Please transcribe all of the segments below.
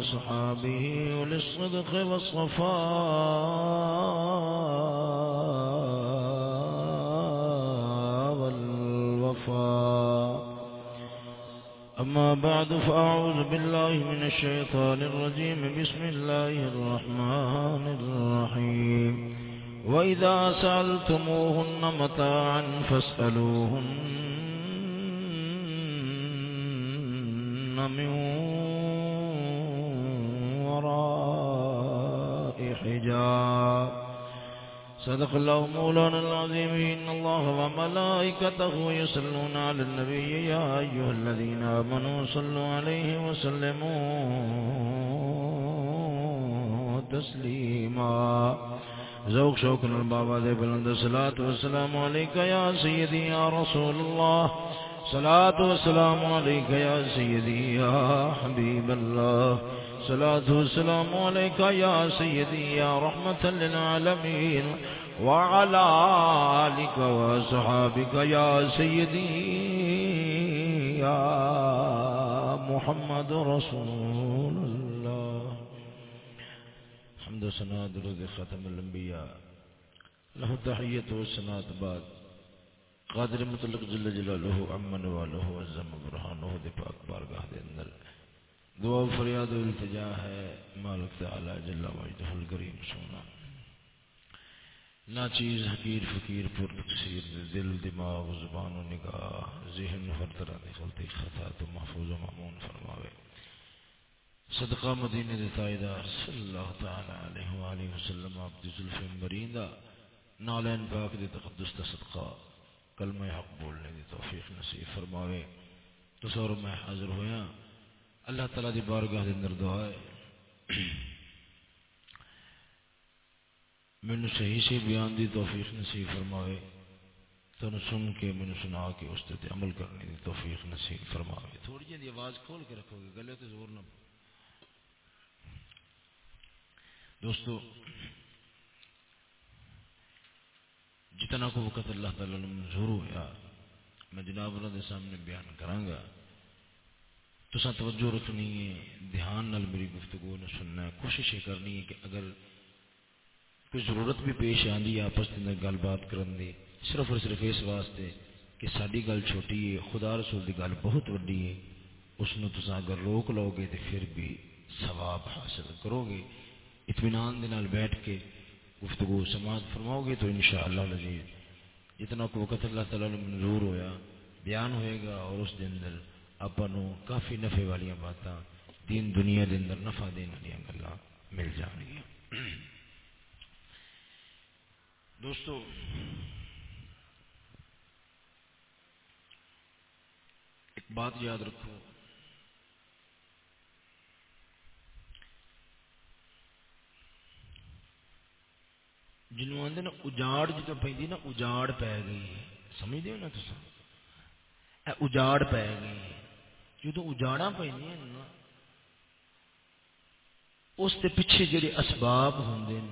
وأصحابه وللصدق والصفاء والوفاء. أما بعد، فأعوذ بالله من الشيطان الرجيم. بسم الله الرحمن الرحيم. وإذا سألتموهن متاعا فاسألوهن من وراء حجاب. صدق الله مولانا العظيم. إن الله وملائكته يصلون على النبي. يا أيها الذين آمنوا صلوا عليه وسلموا تسليما. ذوق شوق البابا دے بلند. صلاة والسلام عليك يا سيدي يا رسول الله صلاة والسلام عليك يا سيدي يا حبيب الله صلاة والسلام عليك يا سيدي يا رحمة للعالمين وعلى آلك وصحابك يا سيدي يا محمد رسول الله. حمد سنا درود ختم الانبیاء له تحیت و سنات بعد. قادر مطلق جل جلالہ امن والہ عزم برہانہ دے پاک بارگاہ دے اندر. دعا فریاد و التجا ہے۔ مالک تعالی جل وجدہ الکریم سونا۔ ناچیز حقیر فقیر پر تقصیر دل، دماغ، زبان و نگاہ، ذہن ہر طرح دی غلطی، خطا تو محفوظ و معمون فرماوے۔ صدقہ مدینہ دے تائیدار صلی اللہ تعالی علیہ وآلہ وسلم عبد ظلف مریندا نالین پاک دے تقدس دا صدقہ، کلمہ حق بولنے دی توفیق نصیب فرماوے۔ تصور میں حاضر ہویا اللہ تعالی دی بارگاہ دے اندر دعا ہے۔ مینو صحیح سے بیان دی توفیق نصیب فرماوے۔ تن سن کے مینو سنا کے اس تے عمل کرنے دی توفیق نصیب فرماوے۔ تھوڑی جی آواز کھول کے رکھو گے، گلے تے زور نہ۔ دوستو، جتنا کو وقت اللہ تعالی نے منظور ہوا میں جناب اللہ دے سامنے بیان کراں گا۔ تو توجہ رکھنی ہے، دھیان نال میری گفتگو نے سننا ہے۔ کوشش یہ کرنی ہے کہ اگر کوئی ضرورت بھی پیش آندی ہے، آپس کے اندر گل بات کرن دی، صرف اور صرف اس واسطے کہ ساری گل چھوٹی ہے، خدا رسول دی گل بہت وڈی ہے۔ اس نو تسا اگر روک لو گے تو پھر بھی ثواب حاصل کرو گے۔ اطمینان دے نال بیٹھ کے گفتگو سماعت فرماؤ گے تو انشاءاللہ لذیذ جتنا کو وقت اللہ تعالیٰ نے منظور ہویا، بیان ہوئے گا اور اس دے اندر اپنوں کافی نفع والی باتاں، دین دنیا دے اندر، نفع دین والی گلاں مل جان گیا دوستو، ایک بات یاد رکھو۔ جنوں آدھے نا، اجاڑ جی جدو پہ نا، اجاڑ پی گئی سمجھتے ہو نا تصا اجاڑ پی گئی جدو اجاڑا پہ اس کے پیچھے جڑے اسباب ہوں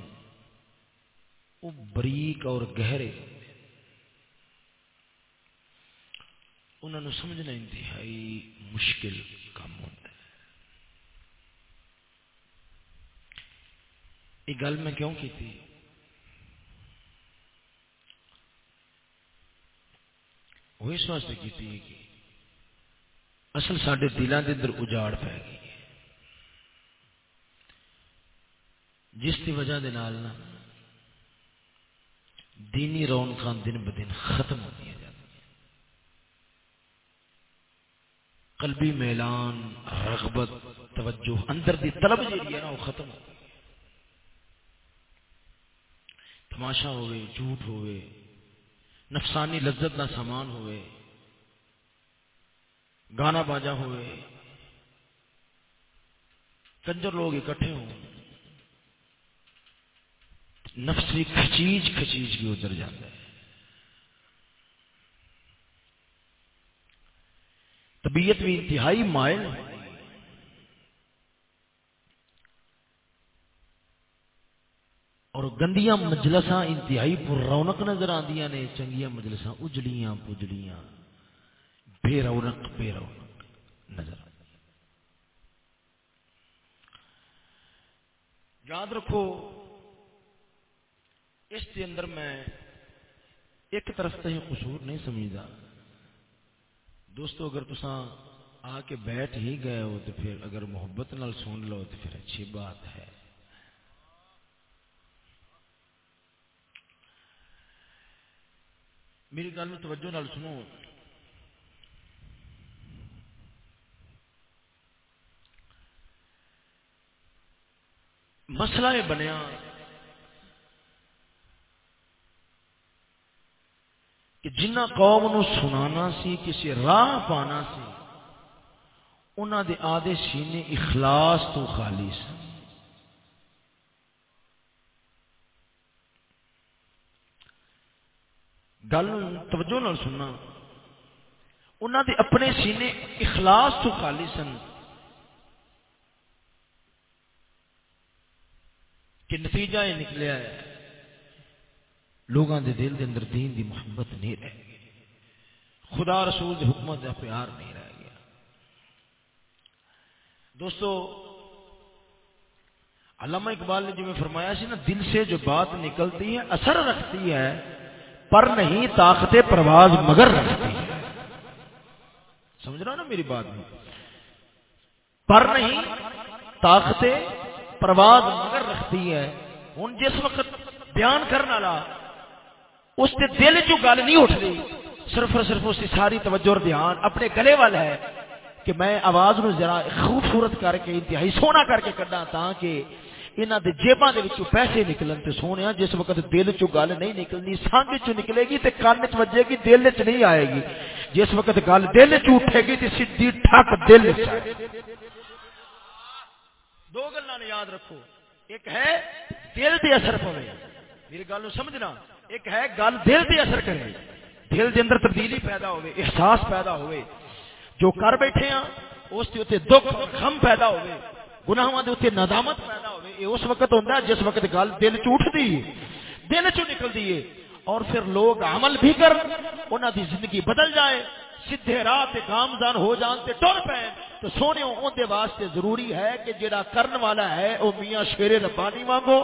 وہ بریک اور گہرے انہوں نے سمجھنا انتہائی مشکل کام ہوتا ہے یہ گل میں کیوں کی تھی وہ اس واسطے کی تھی کہ اصل سڈے دلوں کے اندر اجاڑ پی گئی ہے۔ جس کی وجہ دے نال نا دینی رونق دن ب دن ختم ہوتی جاتی قلبی میلان، رغبت، توجہ اندر دی طلب جیڑی ہے نا، وہ ختم ہو تماشا ہوئے جھوٹ ہوئے نفسانی لذت کا سامان ہوئے گانا باجا ہوئے۔ کنجر لوگ اکٹھے ہوں۔ نفسی کھچیج کھچیج کے ادھر جاتا ہے۔ طبیعت بھی انتہائی مائل۔ اور گندیاں مجلساں انتہائی پر رونق نظر آدی نے چنگیا مجلساں اجڑیاں پجڑیاں۔ بے رونق بے رونق نظر۔ یاد رکھو، اس کے اندر میں ایک طرف تو یہ قصور نہیں سمجھتا۔ دوستو، اگر تسا آ کے بیٹھ ہی گئے ہو تو پھر اگر محبت نال سن لو تو پھر اچھی بات ہے۔ میری گل توجہ نال سنو۔ مسئلہ یہ بنیا۔ کہ جنہ قوم نو سنانا سی، کسی راہ پانا سی انہوں دے آدھے سینے اخلاص تو خالی سن۔ گل توجہ نال سننا۔ انہوں دے اپنے سینے اخلاص تو خالی سن۔ کہ نتیجہ یہ نکلیا ہے۔ لوگوں دے دل دے اندر دین دی محبت نہیں رہ گئی۔ خدا رسول دی حکمت دا پیار نہیں رہ گیا۔ دوستو، علامہ اقبال نے جو فرمایا سی نا، دل سے جو بات نکلتی ہے، اثر رکھتی ہے، پر نہیں طاقت پرواز مگر رکھتی ہے۔ سمجھ رہا نا میری بات میں؟ پر نہیں طاقت پرواز مگر رکھتی ہے ہوں جس وقت بیان کرنے والا اس کے دل چ گل نہیں اٹھ رہی، صرف اور صرف اس کی ساری توجہ اور دھیان اپنے گلے وال ہے کہ میں آواز نو ذرا خوبصورت کر کے، انتہائی سونا کر کے کڈا تاکہ انہاں دے جیباں دے وچوں پیسے نکلن تے سونیا جس وقت دل چ گل نہیں نکلنی سنگ چ نکلے گی تے کان چ وجے گی، دل چ نہیں آئے گی۔ جس وقت گل دل چ اٹھے گی تے سیدھی ٹھک دل چ دو گلاں یاد رکھو۔ ایک ہے دل دے اثر پوے میری گل نو سمجھنا۔ ایک ہے گل دل دے اثر کرے۔ دل دے اندر تبدیلی پیدا ہوئے احساس پیدا ہوئے جو کر بیٹھے ہیں اس کے اتنے دکھ غم پیدا ہوئے گناہوں دے اتنے ندامت پیدا ہوئے یہ اس وقت ہوتا ہے جس وقت گل دل چ دی دل چ نکل دیے اور پھر لوگ عمل بھی کر انہوں دی زندگی بدل جائے۔ سیدھے راہ تے گامزان ہو جان تے ٹر پے تو سونے اون دے واسطے ضروری ہے کہ جڑا کرن والا ہے، او میاں شیر ربانی وانگو۔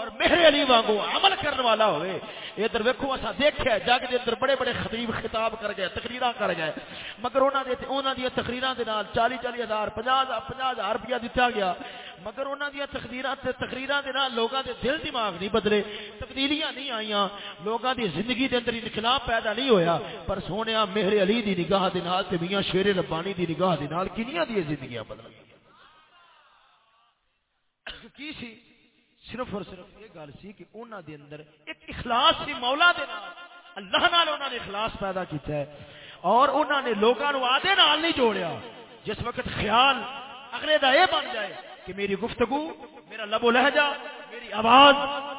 اور میرے علی وانگو عمل کرنے والا ہوئے۔ ادھر ویکھو اسا دیکھیا جگ دے اندر بڑے بڑے خطیب خطاب کر گئے تقریراں کر گئے۔ مگر انہاں دے انہاں دی تقریراں دے نال 40 40 ہزار 50 50 ہزار روپیہ دتا گیا۔ مگر انہاں دی تقریراں تے تقریراں دے نال لوکاں دے دل دماغ نہیں بدلے۔ تبدیلیاں نہیں آئیاں۔ لوکاں دی زندگی دے اندر انقلاب پیدا نہیں ہویا۔ پر سونیا میرے علی دی نگاہ دے نال تے میاں شیر ربانی دی نگاہ دے نال کنیاں دی زندگیاں بدل گئیں کی سی؟ صرف اور صرف یہ گل سی کہ انہوں دے اندر ایک اخلاص سی مولا دے نال، اللہ نال انہوں نے اخلاص پیدا کیتا ہے۔ اور انہوں نے لوگوں کو آدھے نال نہیں جوڑیا۔ جس وقت خیال اگلے دا یہ بن جائے کہ میری گفتگو، میرا لب و لہجہ، میری آواز،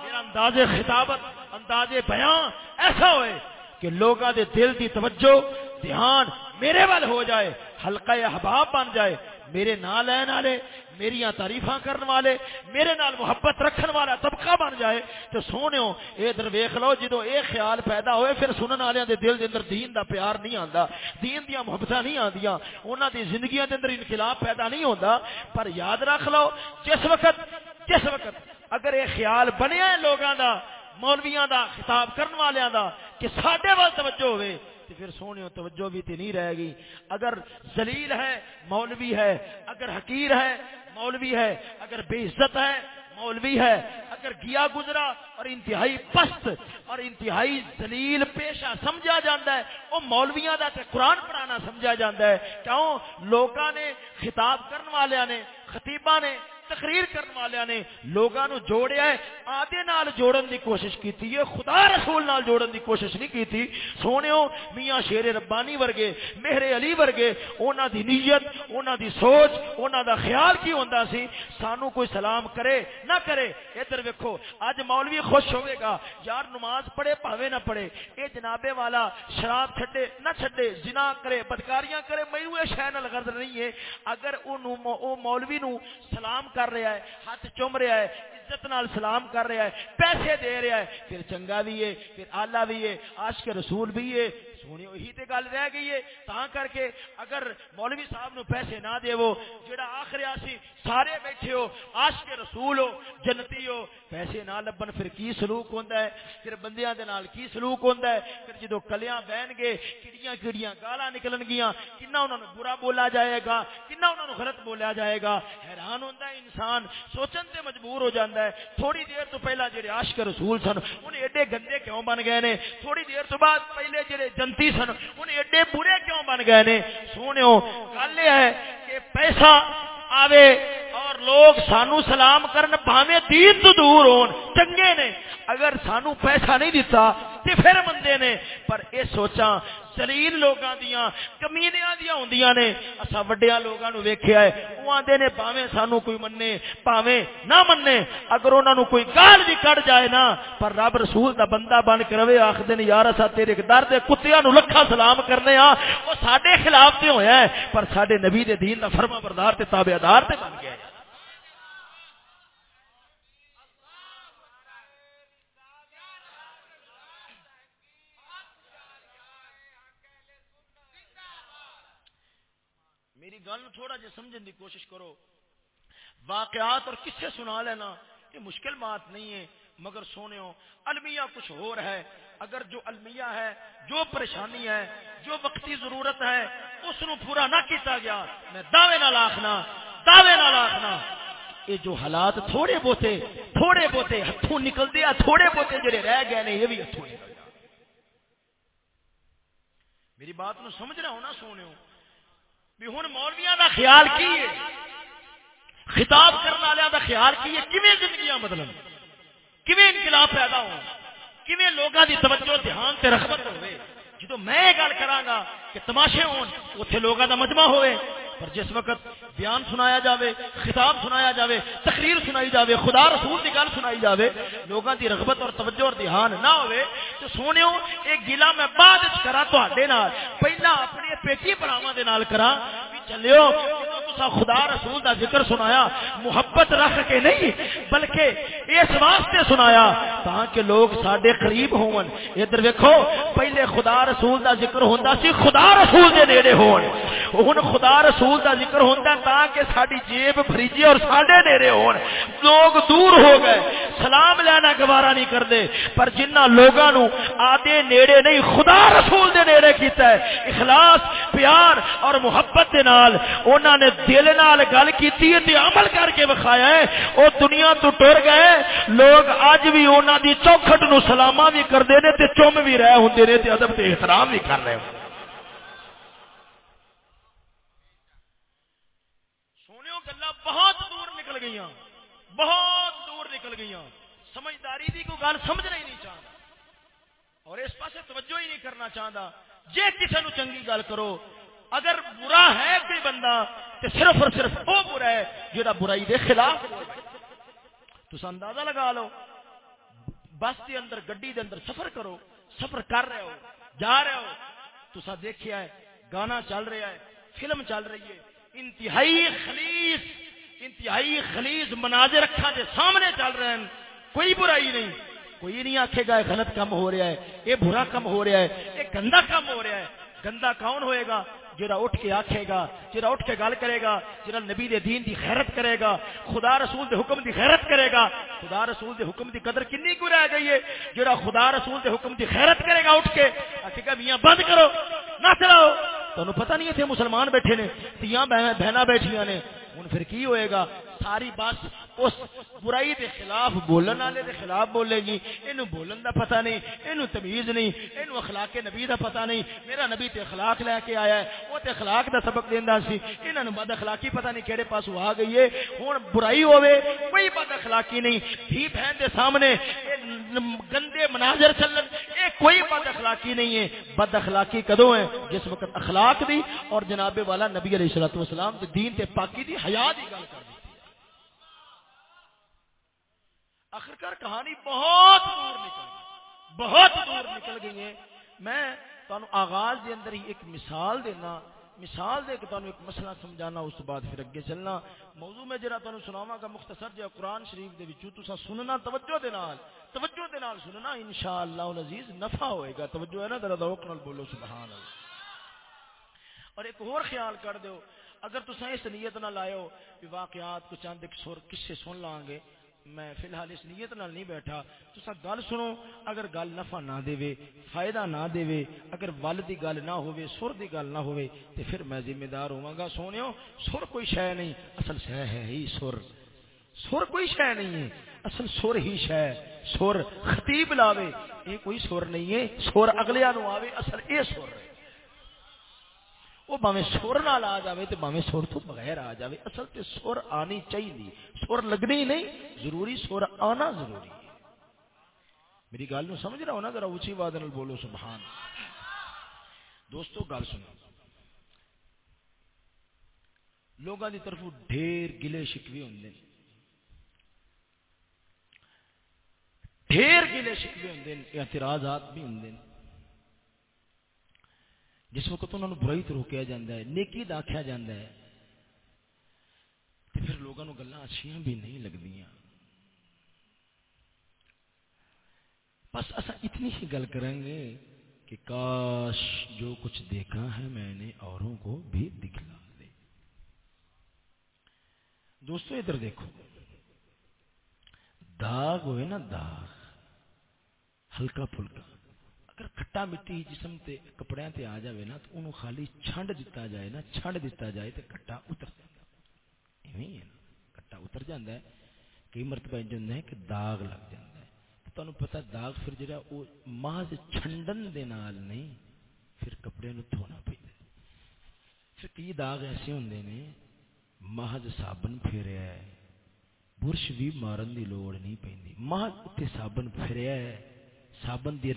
میرا انداز خطابت، انداز بیان ایسا ہوئے کہ لوگوں دے دل دی توجہ، دھیان میرے وال ہو جائے، حلقہ احباب بن جائے، میرے نال لین والے میری تعریفاں کرنے والے، میرے نال محبت رکھن والا طبقہ بن جائے، تو سونےو اے در ویکھ لو جدو اے خیال پیدا ہوئے، پھر سنن والےاں دے دل دے اندر دین دا پیار نہیں آندا، دین دیاں محبتاں نہیں آندیاں، انہاں دی زندگیاں دے اندر انقلاب پیدا نہیں ہوندا، پر یاد رکھ لو، جس وقت جس وقت اگر اے خیال بنیا ہے لوگاں دا، مولویاں دا، خطاب کرن والیاں دا، کہ ساڈے وال توجہ ہوئے تو پھر سونے توجہ بھی تے نہیں رہے گی۔ اگر ذلیل ہے، مولوی ہے، اگر حقیر ہے مولوی ہے، اگر بے عزت ہے، مولوی ہے، اگر گیا گزرا اور انتہائی پست اور انتہائی دلیل پیشہ سمجھا جاتا ہے، وہ مولویاں دا تے قرآن پڑھانا سمجھا جاتا ہے۔ کیوں؟ لوکاں نے، خطاب کرن والیاں نے خطیبہ نے، تقریر کرنے والے نے لوگاں نو جوڑیا ہے آدھے نال جوڑن دی کوشش کیتی ہے خدا رسول نال جوڑن دی کوشش نہیں کیتی۔ سونےو میاں شیر ربانی ورگے، مہر علی ورگے انہاں دی نیت انہاں دی سوچ انہاں دا خیال کی ہوندا سی؟ سانو کوئی سلام کرے، نہ کرے۔ ادھر ویکھو اج مولوی خوش ہوے گا۔ یار نماز پڑھے پاوے نہ پڑھے۔ اے جنابے والا، شراب چھڈے، نہ چھڈے، زنا کرے، بدکاریاں کرے مینوں اے شے نال غرض نہیں ہے۔ اگر او مولوی نو سلام کر رہا ہے، ہاتھ چوم رہا ہے عزت نال سلام کر رہا ہے، پیسے دے رہا ہے، پھر چنگا بھی ہے، پھر آلہ بھی ہے، عاشق رسول بھی ہے سونی وہی تے گل رہ گئی ہے۔ تا کر کے اگر مولوی صاحب نو پیسے نہ دے وہ جڑا آخر آسی سارے بیٹھے ہو، عاشق رسول ہو، جنتی ہو، پیسے نہ لبن پھر کی سلوک ہوندا ہے؟ پھر بندیاں دے نال کی سلوک ہوندا ہے؟ پھر جدو کلیاں بہن گے کڑیاں کڑیاں گالاں نکلن گیاں، کنا انہاں نو برا بولا جائے گا، کنا انہاں نو غلط بولیا جائے گا۔ حیران ہوندا ہے انسان، سوچن تے مجبور ہو جاندا ہے۔ تھوڑی دیر تو پہلا جڑے عاشق رسول سن، انہیں ایڈے گندے کیوں بن گئے نے؟ تھوڑی دیر تو بعد پہلے جڑے لانتی سن ہوں ایڈے برے کیوں بن گئے نے سونے گل یہ ہے کہ پیسہ آوے اور لوگ سانو سلام کرن بھاوے دین تو دور ہون چنگے نے اگر سانو پیسہ نہیں دیتا تے پھر مندے نے پر اے سوچاں سلیل لوگاں دیاں کمینیاں دیاں ہوندیاں نے اسا وڈیاں لوگاں نو ویکھیا ہے او آندے نے باویں سانو کوئی مننے باویں نہ مننے اگر انہاں نو کوئی گال بھی کڈ جائے نا پر رب رسول دا بندہ بن کے رہے آکھدے نے یار اسا تیرے در دے کتیاں نو لکھا سلام کرنے ہاں او ساڈے خلاف تے ہویا ہے پر ساڈے نبی دے دین دا فرما بردار تے تابعدار تے بن گیا ہے گل تھوڑا جہ سمجھنے کی کوشش کرو۔ واقعات اور کسے سنا لینا، یہ مشکل بات نہیں ہے، مگر سونے ہو المیہ کچھ ہو ہے۔ اگر جو المیہ ہے، جو پریشانی ہے، جو وقتی ضرورت ہے، اس نو پورا نہ کیتا گیا، میں دعوے نہ لاکھنا دعوے نہ لاکھنا یہ جو حالات تھوڑے بوتے تھوڑے بوتے ہتھوں نکل دیا تھوڑے بوتے جڑے رہ گئے نے، یہ بھی ہتھوں نکل میری بات نو سمجھ رہا ہوں نا سونے ہو بھی ہوں مولویا کا خیال کی ہے؟ خطاب کرنے والوں کا خیال کی ہے؟ کیویں زندگیاں بدلن؟ کیویں انقلاب پیدا ہو کیویں لوگوں کی توجہ دھیان سے رغبت ہوئے؟ جدو میں یہ گل کرا کہ تماشے ہون اتنے لوگوں کا مجمع ہوئے۔ پر جس وقت بیان سنایا جاوے، خطاب سنایا جاوے، تقریر سنائی جاوے، خدا رسول کی گل سنائی جاوے لوگوں کی رغبت اور توجہ اور دھیان نہ ہوئے تو سونے ایک گلا میں بعد کرا تے پہلا اپنی پیٹی پراوا کرا چلو خدا رسول دا ذکر سنایا، محبت رکھ کے نہیں، بلکہ اس واسطے سنایا تاکہ لوگ سڈے قریب ہون۔ ادھر ویکو پہلے خدا رسول دا ذکر ہوتا سی، خدا رسول دے نیڑے ہون۔ ہن خدا رسول دا ذکر ہوتا تاکہ ساری جیب فریجی اور سڈے نیڑے ہون۔ لوگ دور ہو گئے، سلام لینا گوارا نہیں کرتے، پر جنہ لوگوں نو آدھے نیڑے نہیں، خدا رسول دے نیڑے کیتا ہے۔ اخلاص، پیار اور محبت دے نال انہوں نے دل نال گل کیتی ہے تے عمل کر کے بخایا ہے، او دنیا تو ٹر گئے لوگ اج بھی انہوں دی چوکھٹ نو سلاما بھی کرتے ہیں تے چم بھی رہے ہوں نے تے ادب تے احترام بھی کر رہے ہوں سونے گلا بہت دور نکل گئی بہت دور نکل گئی سمجھداری دی کوئی گل سمجھ نہیں چاہتا۔ اور اس پاسے توجہ ہی نہیں کرنا چاہتا۔ جے کسی نو چنگی گل کرو اگر برا ہے کوئی بندہ، تو صرف اور صرف وہ برا ہے جہاں برائی دے خلاف تو اندازہ لگا لو، بس کے اندر، گڈی دے اندر سفر کرو، سفر کر رہے ہو، جا رہے ہو تو دیکھا ہے، گانا چل رہا ہے، فلم چل رہی ہے، انتہائی خلیص انتہائی خلیص مناظر رکھا دے سامنے چل رہے ہیں۔ کوئی برائی نہیں۔ کوئی نہیں آکھے گا غلط کم ہو رہا ہے یہ برا کم ہو رہا ہے یہ گندا کم ہو رہا ہے، گندا کون ہوئے گا؟ جڑا اٹھ کے آکھے گا، جڑا اٹھ کے گل کرے گا، جڑا نبی دے دین دی خیرت کرے گا، خدا رسول دے حکم دی خیرت کرے گا، خدا رسول دے حکم دی قدر کنی کو رہ گئی ہے؟ جڑا خدا رسول دے حکم دی خیرت کرے گا اٹھ کے، آکھے گا میاں بند کرو، نہ چلاؤ۔ تمہیں پتہ نہیں تھے مسلمان بیٹھے نے، تیاں بہنا بیٹھیاں نے ہوں پھر کی ہوئے گا؟ ساری بس اس برائی دے خلاف، بولن والے دے خلاف بولے گی۔ اینو بولن دا پتہ نہیں، اینو تمیز نہیں، اینو اخلاق نبی دا پتہ نہیں۔ میرا نبی تے اخلاق لے کے آیا ہے، وہ تے اخلاق دا سبق دیندا سی۔ انہاں نو بد اخلاقی پتہ نہیں کیڑے پاسوں آ گئی ہے۔ ہن برائی ہوے کوئی بد اخلاقی نہیں۔ بھی بہن دے سامنے گندے مناظر چلن، اے کوئی بد اخلاقی نہیں ہے۔ بد اخلاقی کدوں ہے؟ جس وقت اخلاق دی اور جناب والا نبی علیہ الصلوۃ والسلام دے دین تے پاکی دی حیا دی گل کر دی۔ آخرکار کہانی بہت دور نکل گئی۔ بہت دور نکل گئی ہے۔ میں تانوں آغاز دے اندر ہی ایک مثال دینا، مثال دے کے تانوں ایک مسئلہ سمجھانا، اس بعد پھر اگے چلنا۔ موضوع میں جڑا تانوں سناواں گا، مختصر جہا قرآن شریف دے وچوں، تساں سننا، توجہ دے نال، توجہ دے نال سننا، انشاءاللہ العزیز نفع ہوئے گا۔ توجہ ہے نا، ذرا ذوق نال بولو، سبحان اللہ۔ اور ایک اور خیال کر دیو، اگر تساں اس نیت نہ لائیو کہ واقعات کو چاند ایک سر کسے سن لان گے میں فی الحال اس نیت نال نہیں بیٹھا۔ تسا گل سنو، اگر گل نفع نہ دے فائدہ نہ دے اگر ول دی گل نہ ہوئے سر دی گل نہ ہوئے تے پھر میں ذمہ دار ہوں گا سونیو سر کوئی شے نہیں، اصل شے ہے ہی سر۔ سر کوئی شے نہیں ہے، اصل سر ہی شے سر خطیب لاوے، یہ کوئی سر نہیں ہے۔ سر اگلے نو آوے، اصل اے سر ہے۔ وہ باویں سر نال آ جاوے تے باویں سر تو بغیر آ جاوے۔ اصل تے سر آنی چاہیے سر لگنی نہیں، ضروری سر آنا ضروری میری گل نو سمجھ رہا ہو نا؟ ذرا اونچی آواز نال بولو، سبحان دوستو گل سنو۔ لوگوں کی طرف ڈھیر گلے شکوے ہوں ڈھیر گلے شکوے ہوں اعتراضات بھی ہوں جس وقت انہوں نے برائی تو روکیا جاتا ہے، نیکی دا آخیا جاتا ہے تو پھر لوگوں کو گلا اچھیاں بھی نہیں لگتی بس اصا اتنی ہی گل کریں گے کہ کاش جو کچھ دیکھا ہے میں نے اوروں کو بھی دکھلا دے۔ دوستو، ادھر دیکھو۔ داغ ہوئے نا داغ، ہلکا پھلکا۔ اگر کھٹا مٹی جسم تے کپڑے تے آ جاوے نا تو انہوں خالی چھنڈ دیتا جائے نا چھنڈ دیتا جائے تے کھٹا اتر جاتا ہے نا کھٹا اتر جاتا ہے کئی مرتبہ انج ہے کہ داغ لگ جاتا ہے تو تانوں پتہ داغ پھر جڑا او محض چھنڈن دے نال نہیں پھر کپڑے نو دھونا پیندا پھر کئی داغ ایسے ہوندے نے محض صابن پھیریا ہے برش بھی مارن دی لوڑ نہیں پیندی محض تے صابن پھیریا ہے صابن دی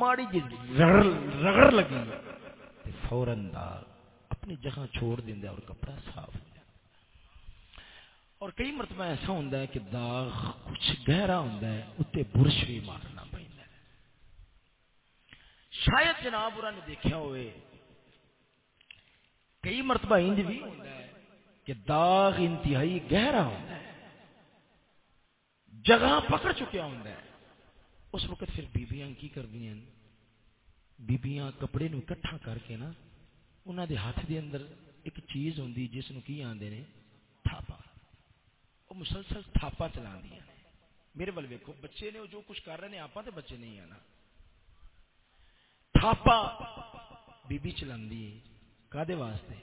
ماڑی جی رگڑ رگڑ لگی تے فورن داغ اپنی جگہ چھوڑ دیندا اور کپڑا صاف ہو جاتا اور کئی مرتبہ ایسا ہوندا ہے کہ داغ کچھ گہرا ہوندا ہے اوتے برش بھی مارنا پیندا ہے۔ شاید جناب اور نے دیکھا ہوئے، کئی مرتبہ انج بھی ہوندا ہے کہ داغ انتہائی گہرا ہوندا ہے۔ جگہ پکڑ چکیا ہوندا ہے۔ اس وقت پھر بیبیاں کی کردیاں بیبیاں کپڑے نو اکٹھا کر کے نا، انہاں دے ہاتھ دے اندر ایک چیز ہوندی جس نو کی آندے نے؟ تھاپا۔ وہ مسلسل تھاپا چلاندیاں میرے ول ویکھو، بچے نے جو کچھ کر رہے ہیں آپاں تے بچے نہیں آنا۔ تھاپا بی بی چلاندی ہے۔ کادے واسطے؟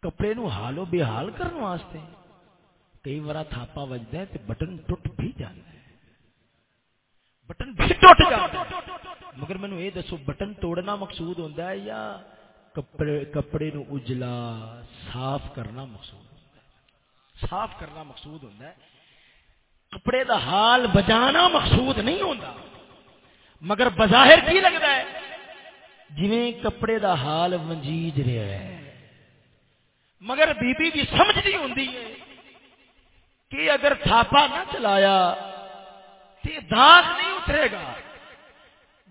کپڑے نو حال و بے حال کرنے واسطے۔ کئی بار تھاپا وجدا ہے تے بٹن ٹوٹ بھی جاتا ہے۔ بٹن بھی ٹوٹ ہے۔ مگر مینوں یہ دسو بٹن توڑنا مقصود ہوندا ہے یا کپڑے کپڑے نو اجلا صاف کرنا مقصود ہے؟ صاف کرنا مقصود ہوندا ہے۔ کپڑے دا حال بجانا مقصود نہیں ہوندا مگر بظاہر کی لگتا ہے؟ جویں کپڑے دا حال منجیج رہا ہے۔ مگر بی بی بھی سمجھدی ہوندی ہے۔ کہ اگر تھاپا نہ چلایا تو داغ نہیں اترے گا،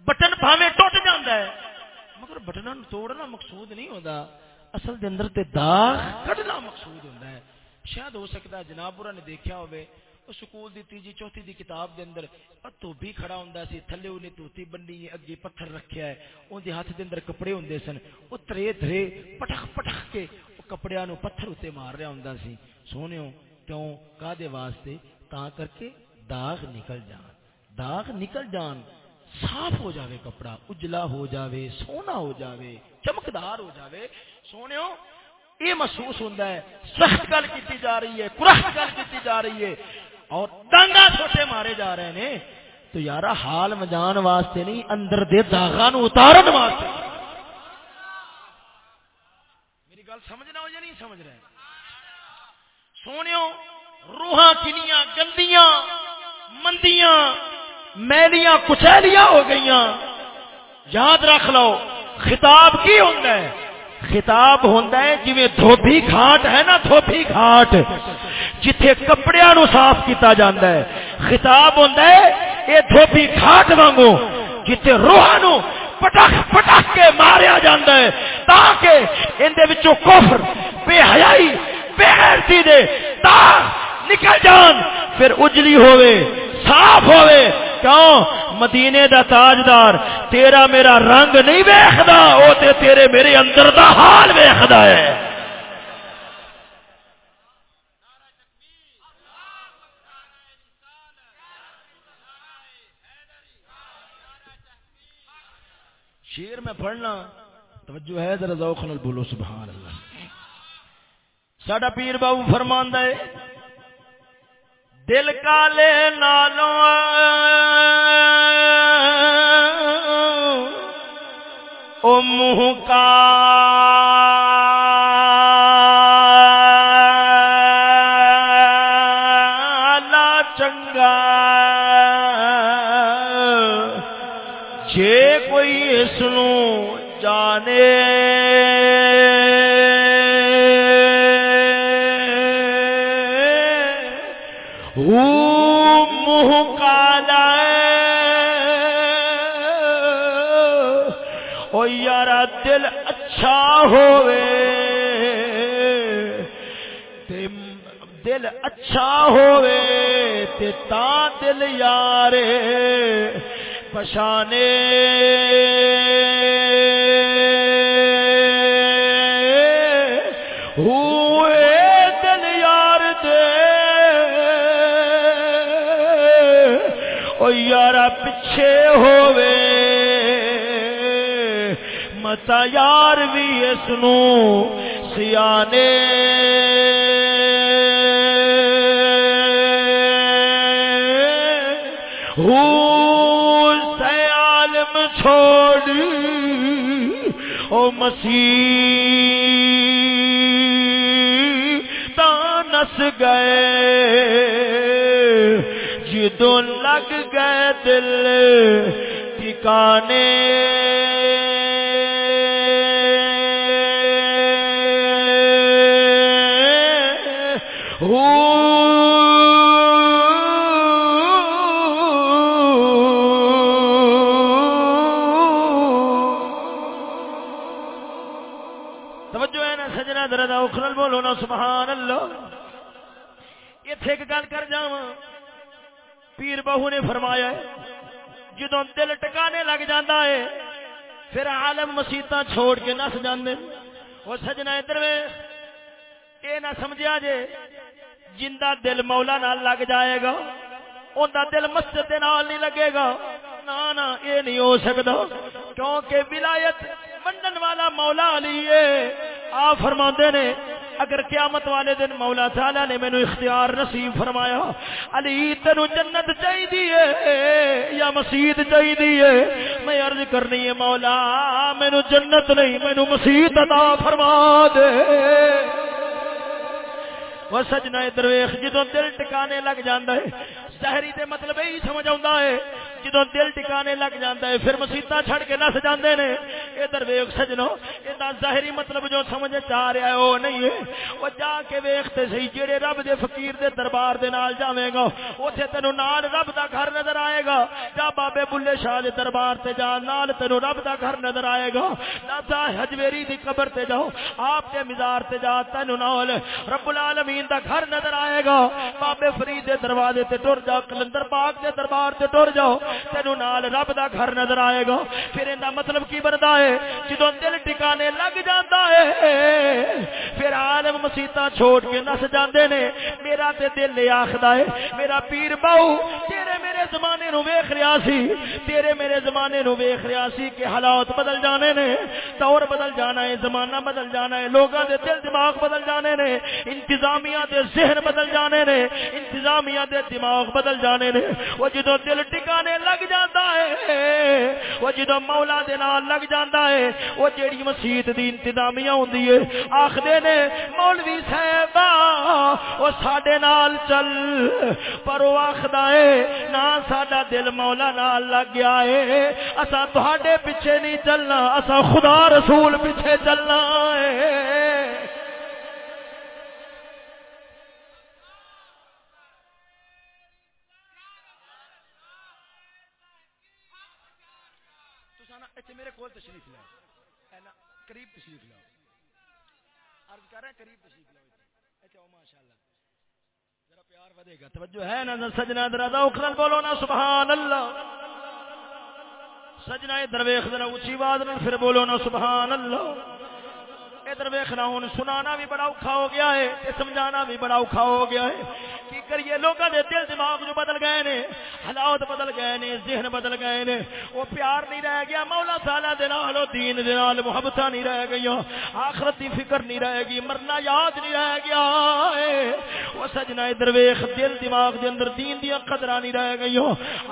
بٹن بھاوے ٹوٹ جاتا ہے۔ مگر بٹن توڑنا مقصود نہیں ہوتا اصل دے اندر تے داغ کڈنا مقصود ہوتا ہے۔ شاید ہو سکتا ہے جناب نے دیکھا ہوئے سکول دی تیجی چوتھی دی کتاب دے اندر توبی کھڑا ہوندا سی، تھلے اونے توتی بننی ہے، اگے پتھر رکھیا ہے، اون دے ہاتھ دے اندر کپڑے ہوندے سن۔ او ترے ترے پٹخ پٹخ کے کپڑیاں نو پتھر اتے مار رہا ہوندا سی۔ سونےو کیوں کا دے واسطے تا کر کے داغ نکل جان۔ داغ نکل جان، صاف ہو جاوے کپڑا، اجلا ہو جاوے، سونا ہو جاوے، چمکدار ہو جاوے۔ سونے یہ محسوس ہوتا ہے، سخت گل کی جا رہی ہے، کرخت گل کی جا رہی ہے۔ اور ڈانگا چھوٹے مارے جا رہے ہیں تو یار حال مجان واسطے نہیں، اندر دے داغا نو اتارن واسطے۔ میری گل سمجھنا ہو یا نہیں سمجھ رہے؟ سونیو روحاں کنیاں، گندیاں، مندیاں، میلیاں کچیلیاں ہو گئیاں۔ یاد رکھ لو، خطاب کی ہوتا ہے؟ خطاب ہوتا ہے جی دھوبی گھاٹ ہے نا، دھوبی گھاٹ؟ جتھے کپڑے نو صاف کیتا جاندہ ہے۔ خطاب ہوتا ہے یہ دھوبی گھاٹ وانگو جتھے روح نو پٹک پٹک کے ماریا جاندہ ہے، تاکہ اندے وچوں کفر، بے حیائی بے غیرتی دے تا نکل جان، پھر اجلی ہوئے صاف ہوئے کیوں؟ مدینے دا تاجدار، تیرا میرا رنگ نہیں ویخدا او تے تیرے میرے اندر دا حال ویخدا ہے۔ شیر میں پڑھنا، توجہ ہے، ذرا ذوق نال بولو، سبحان اللہ۔ ساڈا پیر بابو فرماندا ہے دل کالے نالوں او منہ کا ہوئے۔ تے دل اچھا ہوئے، تے تا دل یارے پشانے۔ ہوئے دل یار دے۔ او یارا پچھے ہوئے متا یار بھی اس سیانے۔ سیالم چھوڑ۔ او مسیح نس گئے۔ جدوں لگ گئے دل، ٹھکانے۔ ایک گل کر جا پیر بہو نے فرمایا جدو دل ٹکانے لگ جاتا ہے، پھر عالم مسیطا چھوڑ کے نس جانے وہ سجنا ادھر یہ نہ سمجھا جے جندہ دل مولا نال لگ جائے گا ان دل مسجد دے نال نہیں لگے گا۔ نا نا یہ نہیں ہو سکتا کیونکہ ولایت منڈن والا مولا علی ہے۔ آ فرما نے اگر قیامت والے دن مولا تعالی نے مینو اختیار نصیب فرمایا، علی تینو جنت چاہیے یا مسیت چاہیے میں عرض کرنی ہے مولا، مینو جنت نہیں، مینو مسیت عطا فرما دے۔ وہ سجنا درویش جدو دل ٹکانے لگ جاندہ ہے، شہری دے مطلب یہی سمجھ آتا ہے جدو دل ٹکانے لگ جاتا ہے، پھر مسیطا چھڑ کے نس جاندے نے۔ ادھر ویخ سجنو یہ ظاہری مطلب جو سمجھ چاہ رہا ہے، وہ نہیں ہے۔ وہ جا کے ویختے سی جہے رب دے فقیر دے دربار دے نال جاویں گا، اوتھے تینو نال رب دا گھر نظر آئے گا۔ جا بابے بلے شاہ دے دربار تے جا، نال تینو رب دا گھر نظر آئے گا۔ دادا حجویری دی قبر تے جاؤ، آپ کے مزار تے جا تینو نال رب العالمین دا گھر نظر آئے گا۔ بابے فرید دے دروازے تے ٹر جاؤ، کلندر پاک دے دربار تے ٹر جاؤ۔ تینو نال رب دا گھر نظر آئے گا۔ پھر ان مطلب کی بنتا ہے؟ جدو دل ٹکانے لگ جاتا ہے، پھر عالم مسیطا چھوڑ کے نس جاندے نے۔ میرا تے دل آخدا ہے، میرا پیر باؤ تیرے میرے زمانے نو ویخ رہا سی۔ تیرے میرے زمانے نو ویخ رہا سی کہ حالات بدل جانے نے۔ دور بدل جانا ہے، زمانہ بدل جانا ہے لوگوں دے دل دماغ بدل جانے نے۔ انتظامیہ دے ذہن بدل جانے نے۔ انتظامیہ دے دماغ بدل جانے نے۔ وہ جدو دل ٹکانے لگ جاتا ہے۔ وہ جدو مولا دے نال لگ جاتا ہے، وہ جیڑی مسیت دی انتظامیہ ہوندی ہے۔ آخدے نے، مولوی صاحبہ، وہ ساڈے نال چل۔ پر وہ آخدا ہے، نہ ساڈا دل مولا نال لگ گیا ہے۔ اسا تہاڈے پیچھے نہیں چلنا اسا خدا رسول پیچھے چلنا ہے میرے کول تشریف لاؤ قریب تشریف لاؤ عرض کر رہے ہیں قریب تشریف لاؤ اچھا او ماشاءاللہ ذرا پیار ودے گا۔ توجہ ہے نا سجنا درا اخرل بولو نا، سبحان اللہ۔ سجنا درویش ذرا اونچی آواز نال پھر بولو نا، سبحان اللہ۔ ادھر ویخنا ہوں سنانا بھی بڑا اوکھا ہو گیا ہے سمجھانا بھی بڑا اوکھا ہو گیا ہے۔ کی کریے؟ لوگوں کے دل دماغ جو بدل گئے نے، حالات بدل گئے نے، ذہن بدل گئے نے۔ وہ پیار نہیں رہ گیا، مولا سالا دال دین دال محبت نہیں رہ گئی آخرت کی فکر نہیں رہے گی مرنا یاد نہیں رہ گیا وہ سجنا ادھر ویخ دل دماغ دے اندر دین دیا قدر نہیں رہ گئی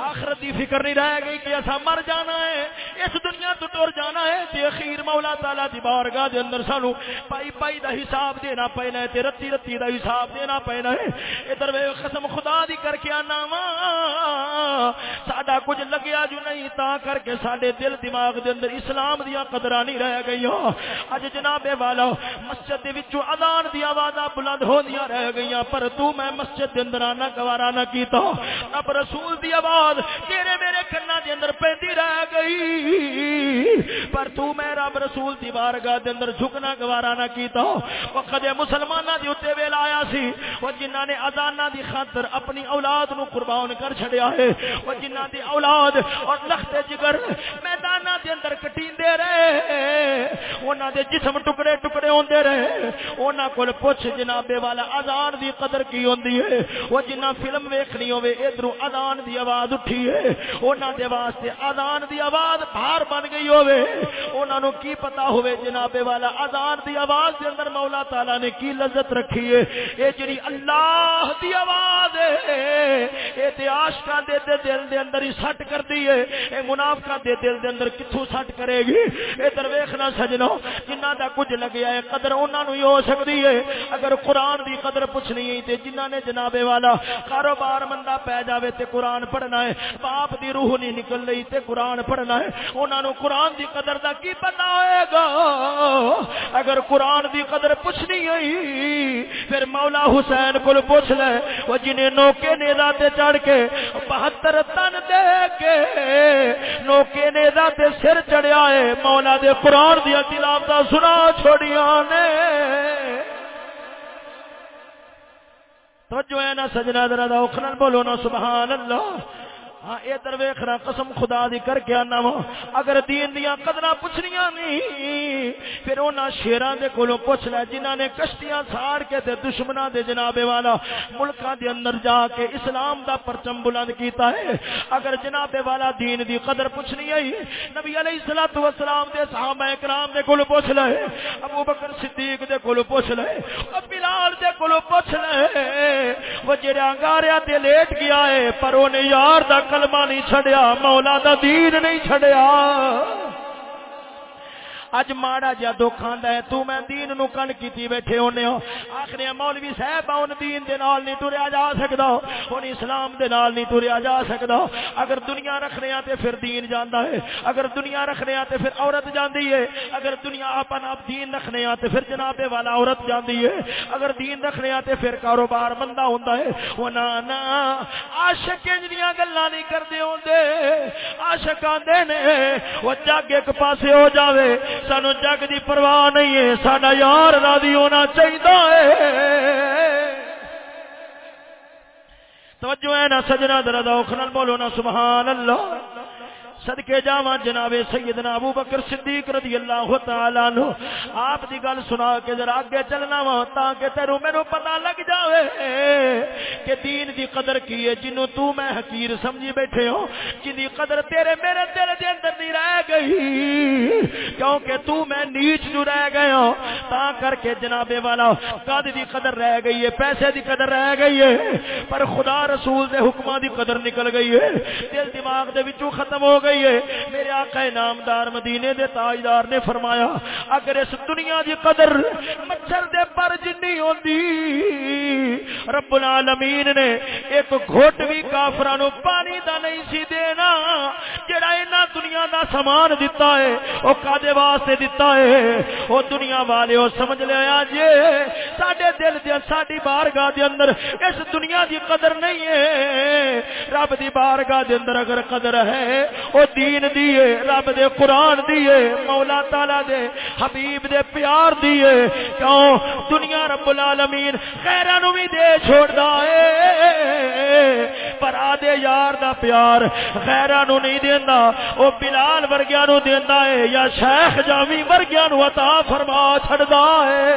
آخرت کی فکر نہیں رہ گئی کہ ایسا مر جانا ہے، اس دنیا تو ٹر جانا ہے۔ تے اخیر مولا تعالی دی بارگاہ دے اندر سانو پائی پائی دا حساب دینا پینا ہے، تے رتی رتی دا حساب دینا پینا ہے۔ ادھر وے قسم خدا دی کر کے آنا وا۔ ساڈا کچھ لگیا جو نہیں، تا کر کے ساڈے دل دماغ دے اندر اسلام دیا قدراں نہیں رہ گئی اج جناب والا، مسجد دے وچوں اذان دی آوازاں بلند ہوندیاں رہ گئیاں، پر تو میں مسجد دے اندر آنا گوارا نہ کیتا۔ اب رسول دی آواز تیرے میرے کنا دے اندر پیندی رہ گئی۔ پر تو میں رب رسول دی بارگاہ دے اندر جھکنا گوارا نہ کیتا وہ کدے مسلماناں دی اوتے ویلا آیا سی۔ وہ جنہاں نے اذاناں دی خاطر اپنی اولاد نو قربان کر چھڑیا ہے۔ وہ جنہاں دی اولاد اور لخت جگر میداناں دے اندر کٹیندے رہے۔ انہاں دے جسم ٹکڑے ٹکڑے ہوندے رہے۔ انہاں کول پوچھ جناب والا، اذان دی قدر کی ہوندی ہے؟ وہ جنہاں فلم ویکھنی ہوے ادھروں اذان دی آواز اٹھی ہے۔ انہاں دے واسطے اذان دی آواز بھار بن گئی ہوے انہاں نو کی پتہ ہوے جناب والا، اذان دی آواز دے اندر مولا تعالی نے کی لذت رکھی ہے؟ اے جڑی اللہ دی آواز ہے۔ اے تے عاشقاں دے دے دل دے اندر ہی سٹ کردی ہے۔ اے منافقاں دے دل دے اندر کتھوں سٹ کرے گی؟ اے در ویکھنا سجنو جنہاں دا کچھ لگیا ہے قدر انہاں نو ہی ہو سکدی ہے۔ اگر قرآن دی قدر پوچھنی ہے تے جنہاں نے جناب والا کاروبار مندا پے جاوے تے قرآن پڑھنا ہے، باپ دی روح نہیں نکل رہی تے قرآن پڑھنا ہے، انہاں نو قرآن دی قدر دا کی پتہ ہوئے گا؟ اگر قرآن دی قدر پوچھنی ہوئی، پھر مولا حسین کو پوچھ لے، وہ جنہیں نوکے نیزا تے چڑھ کے بہتر تن دے کے نوکے نیزا تے سر چڑھیا ہے مولا دے قرآن دیا تلاوتا سنا چھوڑیاں نے توجہ ہے نا سجنا درا دا اخرن بولو نا سبحان اللہ ہاں اے در ویکھنا قسم خدا دی کر کے آنا وا اگر دین دیاں قدراں پوچھنیاں نہیں پھر انہاں شیراں دے کولوں پوچھ لے، جنہاں نے کشتیاں ساڑ کے تے دشمناں دے جناب والا، ملکاں دے اندر جا کے اسلام دا پرچم بلند کیتا ہے۔ اگر جناب والا دین دی قدر پوچھنی ہے نبی علیہ الصلوۃ والسلام دے صحابہ کرام دے کولوں پوچھ لے، ابو بکر صدیق دے کولوں پوچھ لے، او بلال دے کولوں پوچھ لے، وہ جڑا انگاریا تے لیٹ گیا ہے، پر اونے یار دا کلمہ نہیں چھڑیا مولا دا دین نہیں چھڑیا۔ اج ماڑا جا دکھ آندا ہے، تو میں دین نو کن کیتی بیٹھے ہونے ہو آخری مولوی صاحب اون دین دے نال نہیں ٹریا جا سکدا ہن اسلام دے نال نہیں ٹریا جا سکدا اگر دنیا رکھنے آ تے پھر دین جاندا ہے، اگر دنیا رکھنے آ تے پھر عورت جاندی ہے۔ اگر دنیا اپن آپ دین رکھنے آ تے پھر جناب والا عورت جاندی ہے۔ اگر دین رکھنے آ تے پھر کاروبار بندہ ہوندا ہے۔ او نا نا عاشق جڑیاں گلاں نہیں کردے ہوندے۔ عاشق آندے نے او جگ ایک پاسے ہو جاوے۔ سانو جگ دی پرواہ نہیں ہے، ساڈا یار راضی ہونا چاہیے توجہ ہے نا سجنا درد اوکھنل بولو نا، سبحان اللہ۔ صدقے جاواں جناب سیدنا ابو بکر صدیق رضی اللہ تعالی عنہ۔ آپ دی گل سنا کے ذرا اگے چلنا وا تاکہ تینو میرے پتہ لگ جاوے کہ دین دی قدر کی ہے جنوں تو میں حقیر سمجھی بیٹھے ہو جن دی قدر تیرے میرے دل دے اندر نہیں رہ گئی۔ کیونکہ تو میں نیچ جو رہ گئے ہو تا کر کے جناب والا، قد دی قدر رہ گئی ہے، پیسے دی قدر رہ گئی ہے، پر خدا رسول دے حکماں دی قدر نکل گئی ہے۔ دل دماغ دے وچوں ختم ہو گئی ہے۔ میرے آقا نامدار مدینے دے تاجدار نے فرمایا، اگر اس دنیا دی قدر مچھر دے پر جنی ہوندی، رب العالمین نے ایک گھوٹ بھی کافراں نو پانی دا نہیں سی دینا، جڑا اینا دنیا دا سامان دتا ہے، او کادے واسطے دتا ہے۔ او دنیا والے، او سمجھ لیا جی ساڈے دل دے ساڈی بارگاہ دے اندر اس دنیا دی قدر نہیں ہے۔ رب دی بارگاہ دے اندر اگر قدر ہے، او دین دی ہے رب دے قرآن دی ہے مولا تعالی دے، حبیب دے پیار دی ہے کیوں؟ دنیا رب العالمین خیراں نو بھی دے چھوڑدا ہے۔ پر آدھے یار دا پیار غیراں نو نہیں دیندا، او بلال ورگیاں نو دیندا ہے یا شیخ جامی ورگیاں نو عطا فرما چھڑدا ہے۔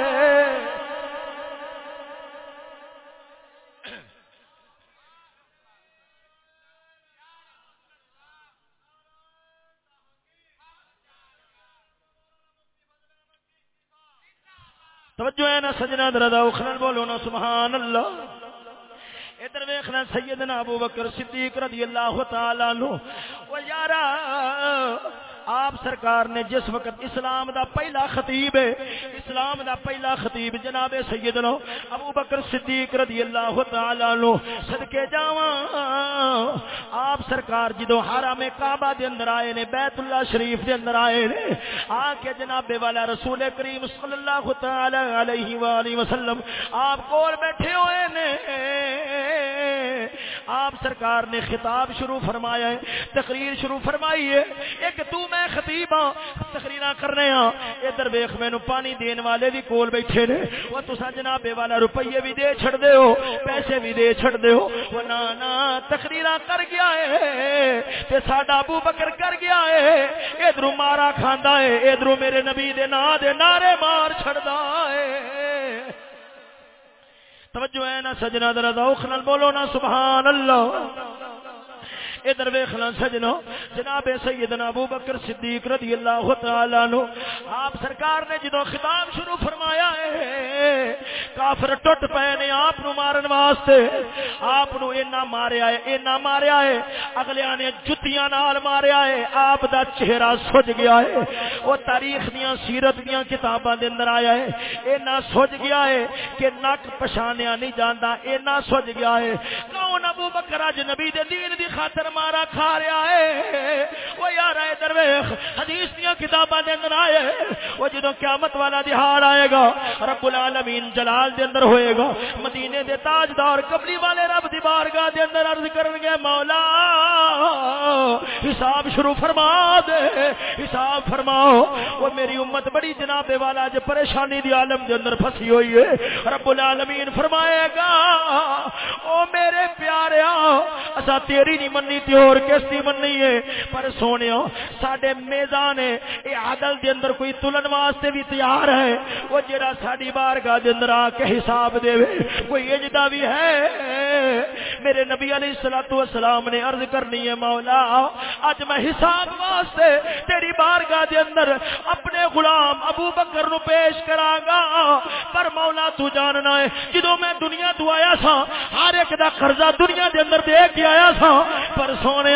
توجہ ہے نا سجنا دردا اخرن بولو نا، سبحان اللہ۔ ادھر ویکھنا سیدنا ابو بکر صدیق رضی اللہ تعالی عنہ۔ او یارا آپ سرکار نے جس وقت اسلام دا پہلا خطیب ہے، اسلام دا پہلا خطیب جناب سیدنا ابو بکر صدیق رضی اللہ تعالی عنہ، صدقے جاواں۔ آپ سرکار جدو حرم کعبہ دے اندر آئے نے، بیت اللہ شریف دے اندر آئے نے، آ کے جناب والا رسول کریم صلی اللہ تعالی علیہ والہ وسلم آپ کول بیٹھے ہوئے نے۔ آپ سرکار نے خطاب شروع فرمایا ہے، تقریر شروع فرمائی ہے۔ ایک تو میں میں خطیب ہاں تقریر کرنے ہاں۔ ادھر ویخ مینو پانی دین والے بھی کول بیٹھے نے۔ وہ تسا جناب والا روپیے بھی دے چھڑ دے ہو، پیسے بھی دے چھڑ دے ہو۔ وہ نانا تقریر کر گیا ہے، تے ساڈا ابو بکر کر گیا ہے۔ ادھر مارا کھاندا ہے ادھر میرے نبی دے نا دے نعرے مار چھڑدا ہے۔ توجہ ہے نا سجنا در ذوق نال بولو نا سبحان اللہ۔ ادھر ویکھنا سجنو جناب سیدنا ابو بکر صدیق رضی اللہ تعالی عنہ، آپ سرکار نے جدوں خطاب شروع فرمایا ہے، کافر ٹٹ پئے نے آپ نو مارن واسطے، آپ نو اینا ماریا ہے، اینا ماریا ہے، اگلیاں نے جتیاں نال ماریا ہے، آپ دا چہرہ سج گیا ہے۔ وہ تاریخ دیاں سیرت دیاں کتاباں دے اندر آیا ہے۔ اینا سج گیا ہے کہ نک پچھانیا نہیں جاندا اینا سج گیا ہے۔ کون ابو بکر اج نبی دے دین دی خاطر مارا کھا رہا ہے؟ وہ یار آئے درویخ حدیث دیا کتاباں دے اندر آئے وہ جدو قیامت والا دہاڑ آئے گا، رب العالمین جلال دے اندر ہوئے گا۔ مدینے دے تاجدار قبلی والے رب دی بارگاہ دے اندر عرض کرن گے، مولا، حساب شروع فرما دے، حساب فرماؤ۔ وہ میری امت بڑی جناب والا، جو پریشانی دی عالم دے اندر پھنسی ہوئی ہے۔ رب العالمین فرمائے گا، او میرے پیارے، اسا تیری نہیں مننی، تے اور کس دی مننی ہے۔ پر سونےو ساڈے میزان ہے، اے عدل دے اندر کوئی تلن واسطے بھی تیار ہے۔ وہ جڑا ساڈی بارگاہ دے اندر آ کے حساب دے کوئی اجدا بھی ہے۔ میرے نبی علیہ الصلوۃ والسلام نے عرض کرنی ہے، مولا اج میں حساب واسطے تیری بارگاہ دے اندر اپنے غلام ابو بکر نو پیش کراں گا پر مولا تو جاننا ہے جدوں میں دنیا تو آیا سا، ہر ایک دا قرضہ دنیا دے اندر دے کے آیا سا۔ پر سونے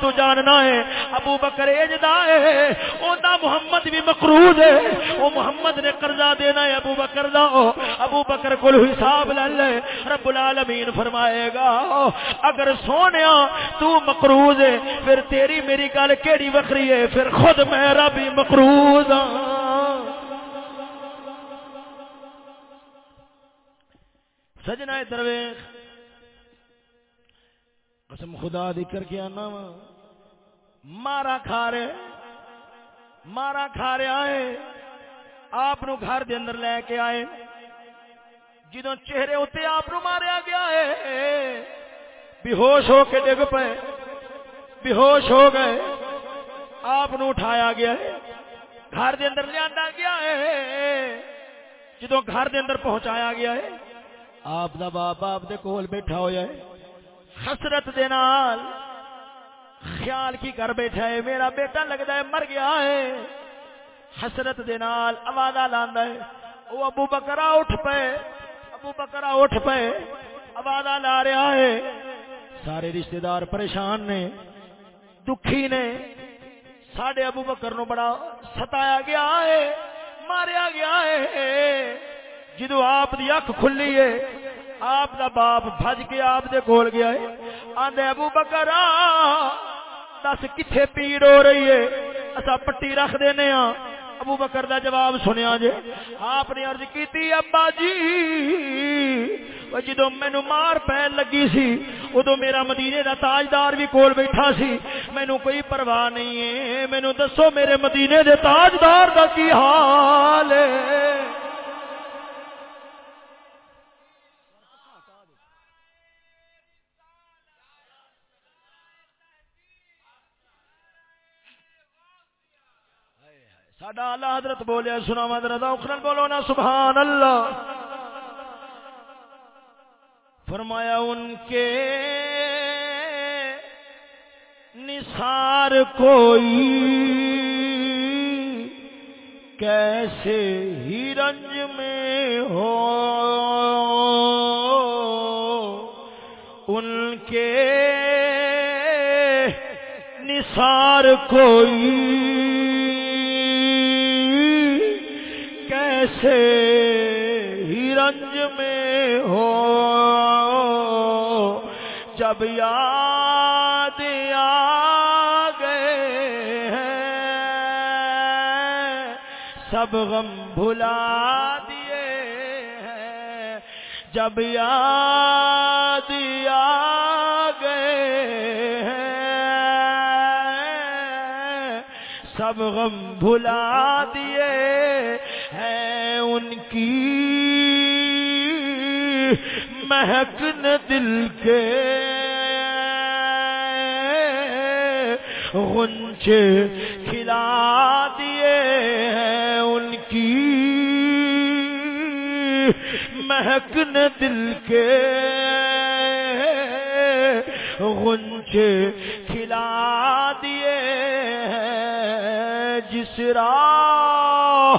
تو جاننا ہے، ابو بکر اجدا ہے اوندا محمد بھی مقروض ہے۔ او محمد نے قرضہ دینا ہے ابو بکر دا۔ ابو بکر کو حساب لے لے، رب العالمین فرمائے گا، اگر سونے تو مقروض ہے، پھر تیری میری گل کیڑی وکری ہے؟ پھر خود میرا بھی مقروض سجنا درویش۔ قسم خدا دی کر کے آنا وا۔ مارا کھا رہے۔ مارا کھا رہے آئے۔ آپ گھر دے اندر لے کے آئے۔ جدو چہرے اتنے آپ ماریا گیا ہے۔ بے ہوش ہو کے ڈگ پے۔ بے ہوش ہو گئے۔ آپ اٹھایا گیا ہے۔ گھر دے اندر لیا گیا ہے۔ جدو گھر دے اندر پہنچایا گیا ہے، آپ دا باپ آپ دے کول بیٹھا ہویا ہے۔ حسرت دے نال خیال کی کر بیٹھا ہے، میرا بیٹا لگتا ہے، مر گیا ہے۔ حسرت دے نال آوازہ لاندا ہے، او ابو بکرا اٹھ پے۔ ابو بکرا اٹھ پے۔ آوازہ لا رہا ہے۔ سارے رشتہ دار پریشان نے، دکھی نے، ساڈے ابو بکر نو بڑا ستایا گیا ہے، ماریا گیا ہے۔ جدو آپ دی اکھ کھلی ہے، آپ دا باپ بھج کے آپ دے کول گیا ہے۔ آندے ابو بکر دس کتھے پیڑ ہو رہی ہے؟ اسا پٹی رکھ دینے ہاں۔ ابو بکر دا جواب سنیا جے۔ آپ نے عرض کیتی، ابا جی جدو مینو مار پین لگی سی ادو میرا مدینے دا تاجدار بھی کول بیٹھا سی۔ مینو کوئی پرواہ نہیں ہے۔ مینو دسو میرے مدینے دے تاجدار دا کی حال ہے۔ ساڈا اللہ حضرت بولیا، سنا حضرت اخرن بولو نا، سبحان اللہ۔ فرمایا، ان کے نثار کوئی کیسے ہی رنج میں ہو؟ ان کے نثار کوئی کیسے ہی رنج میں ہو۔ جب یاد آ گئے ہیں، سب غم بھلا دیے ہیں۔ جب یاد آ گئے ہیں، سب غم بھلا دیے کی مہک نے دل کے غنچے کھلا دیے ہیں ان کی مہک نے دل کے غنچے سرا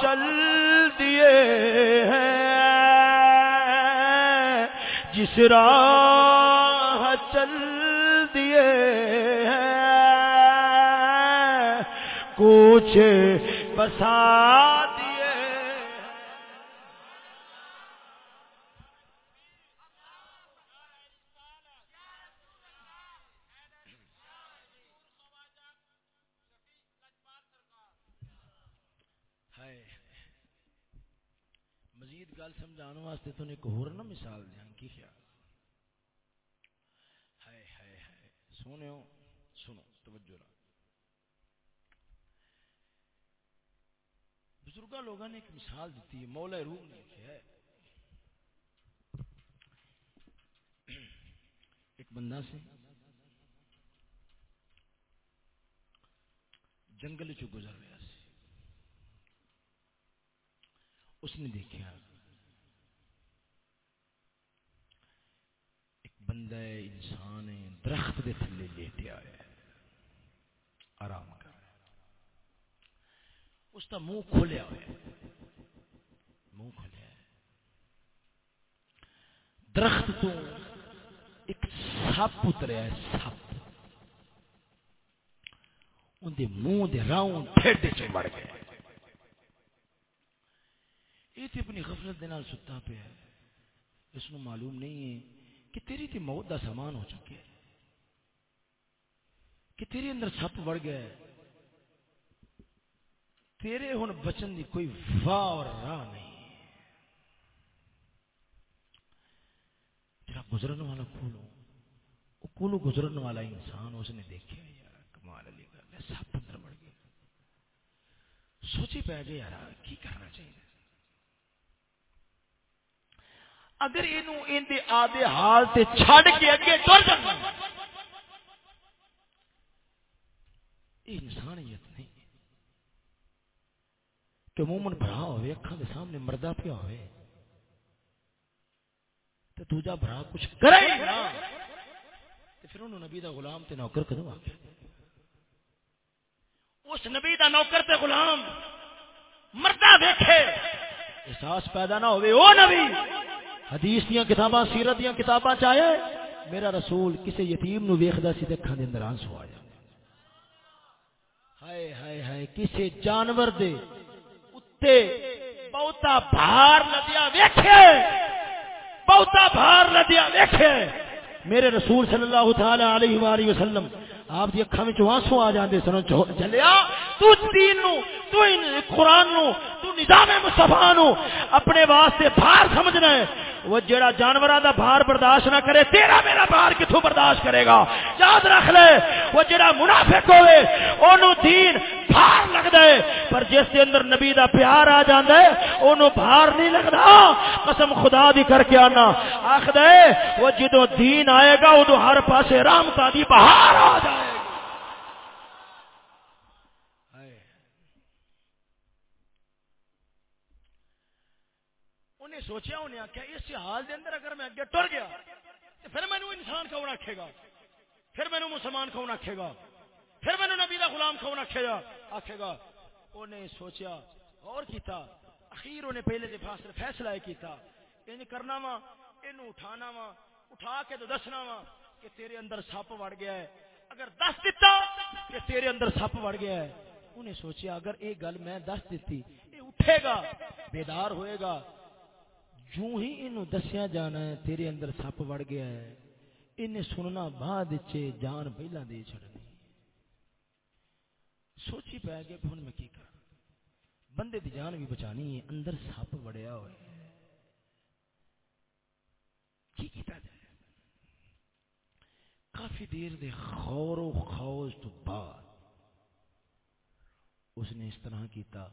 چل دیے ہیں۔ جس راہ چل دیے ہیں۔ کچھ بسا دیے مزید گل سمجھانے واسطے تو ایک ہور نہ مثال دیا کی خیال؟ ہائے ہائے ہائے سونو سنو، توجہ رہا بزرگا لوگوں نے ایک مثال دیتی ہے، مولا روح نے لکھا ہے۔ ایک بندہ سے جنگل چ گزر رہا سی۔ اس نے دیکھا ایک بندہ انسان ہے، درخت کے تھلے لیٹیا ہے۔ آرام کر۔ رہا ہے اس کا منہ کھولیا ہوا ہے۔ منہ کھولیا درخت تو ایک سپ اتریا ہے، سپ۔ اندر منہ دے راؤں ٹھڈ چ مڑ گیا یہ تے اپنی غفلت دے نال ستا پیا ہے۔ اس معلوم نہیں ہے کہ تیری تے موت دا سامان ہو چکے کہ تیرے اندر سپ وڑ گیا تیرے ہن بچن دی کوئی واہ اور راہ نہیں جڑا گزرن والا کولو وہ کولو گزرن والا انسان، اس نے دیکھا یار، کمال علی گل سپ اندر وڑ گیا۔ سوچی پہ گئے یار کی کرنا چاہیے؟ اگر یہ آدھے حال سے چھڑ کے اگے ٹر جانا۔ یہ انسانیت نہیں۔ کہ مومن برا ہوئے، اکھاں دے سامنے مردہ پیا ہوئے تو دوجا برا کچھ کرے ہی نہ۔ پھر انہوں نبی دا غلام تے نوکر کدوں آ اس نبی دا نوکر تے غلام مردہ دیکھے احساس پیدا نہ ہوئے، او نبی! حدیث دیاں کتاباں، سیرت دیاں کتاباں چاہے، میرا رسول کسی یتیم نو ویکھدا سی تے اکھاں دے اندر آنسو آ جاندے ہائے ہائے ہائے کسی جانور دے اتے بہتا بھار لدیا ویکھے، بہتا بھار لدیا ویکھے۔ میرے رسول صلی اللہ تعالی علیہ وآلہ وسلم، آپ دی اکھاں وچ آنسو آ جاندے سن چلیا تو دین نو، تو قرآن نو، تو نظام مصطفیٰ نو اپنے واسطے بھار سمجھنا ہے۔ وہ جڑا جانوراں دا بھار برداشت نہ کرے، تیرا میرا بھار کتھوں برداشت کرے گا؟ یاد رکھ لے، وہ جڑا منافق ہوے اونوں دین بھار لگدا ہے، پر جس دے اندر نبی دا پیار آ جاندا ہے، اونوں بھار نہیں لگدا۔ قسم خدا دی کر کے آنا۔ آکھدا ہے، وہ جدوں دین آئے گا اودوں ہر پاسے رحمتاں دی بہار آ جائے گی انہیں سوچیا انہیں آخیا اس حال دے اندر اگر میں اگے ٹر گیا تو پھر مینو انسان کون آکھے گا؟ پھر مینو مسلمان کون آکھے گا؟ پھر مینو نبی دا غلام کون آکھے گا؟ آکھے گا۔ انہیں سوچیا اور کیتا۔ اخیر انہیں پہلے دے فاصلے فیصلہ کیتا۔ انج کرنا وا اینو اٹھانا وا، اٹھا کے تو دسنا وا کہ تیرے اندر سپ وڑ گیا ہے۔ اگر دس دیتا کہ تیرے اندر سپ وڑ گیا ہے۔ انہیں سوچیا، اگر یہ گل میں دس دیتی یہ اٹھے گا، بیدار ہوئے گا۔ جو ہی انہوں دسیا جانا ہے، تیرے اندر سپ وڑ گیا ہے۔ انہیں سننا بعد چے جان پہلا دے چھڑنی سوچی پہ گیا کہ میں کی کر بندے دی جان بھی بچانی ہے، اندر سپ وڑیا ہوئے کی کیتا جائے؟ کافی دیر دے خور و خوض تو بعد اس نے اس طرح کیتا،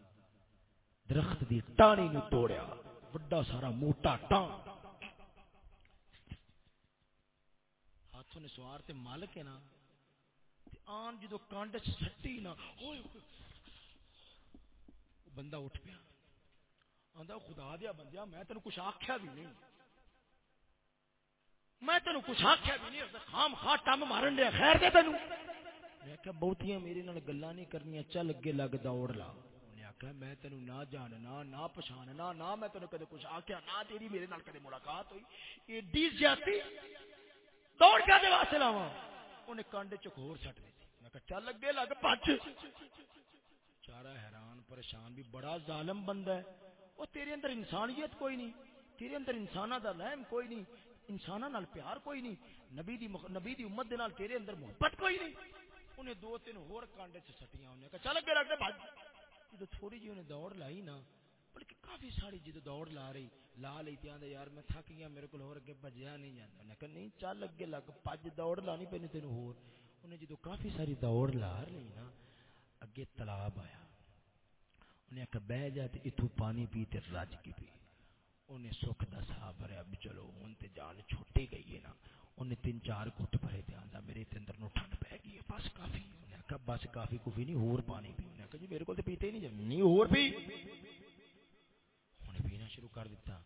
درخت دی ٹانی نو توڑیا۔ بڑا سارا موٹا ٹان ہاتھوں نے سوار تے مالک ہے نا۔ تے آن جدو کانڈ سٹی نا ہوئے۔ بندہ اٹھ پیا۔ آندا خدا دیا بندیا، میں تینوں کچھ آکھیا بھی نہیں۔ میں تینوں کچھ آکھیا بھی نہیں۔ خام خواہ ٹم مارن دیا۔ خیر دے تینوں میں کہا، بہتیاں میرے نال گلاں نہیں کرنیاں، چل اگے لگ دوڑ لا۔ آخیا میں تینوں نہ جاننا، نہ پچھاننا نہ میں تینوں کدے کچھ آخیا نہ تیری میرے نال کدے ملاقات ہوئی۔ ایڈی زیادتی۔ دوڑ کے دے واسطے لاواں۔ انہیں کانڈے چک ہور سٹ دی میں کہا، چل اگے لگ پچ۔ چارا حیران، پریشان بھی بڑا ظالم بندہ ہے۔ وہ تیرے اندر انسانیت کوئی نہیں، تیرے اندر انسانہ دا رحم کوئی نہیں انسانہ نال پیار کوئی نہیں، نبی دی مخ... نبی دی امت دے نال تیرے اندر محبت کوئی نہیں۔ انہیں دو تین ہور کانڈے چ سٹیاں، انہیں کہا، چل اگے لگ دے بھاج جدو تھوڑی جی انہیں دوڑ لائی نا، بلکہ کافی ساری جدو دوڑ لا رہی، لا لی تھی آدھے یار میں تھک گیا، میرے کو اگے بجیا نہیں جانا انہیں کہا نہیں، چل اگے لگ، پج دوڑ لانی پہنے تینوں ہور۔ انہیں جدو کافی ساری دوڑ لا رہی نا، اگے تالاب آیا۔ انہیں کہا بہ جا تے اتو پانی پی تے رج کی پی۔ انہیں سکھ دا سا بھریا چلو، ہن تے جان چھوٹی گئی ہے نا۔ انہیں تین چار گھٹ بھرے تے آندا میرے اندر نو ٹھنڈ پہ گئی، بس کافی، انہیں کہا بس کافی کوفی نہیں، ہور پانی پی۔ انہیں کہا جی میرے کو تے پیتے ہی نہیں جب نہیں ہور پی۔ انہیں پینا شروع کر دیتا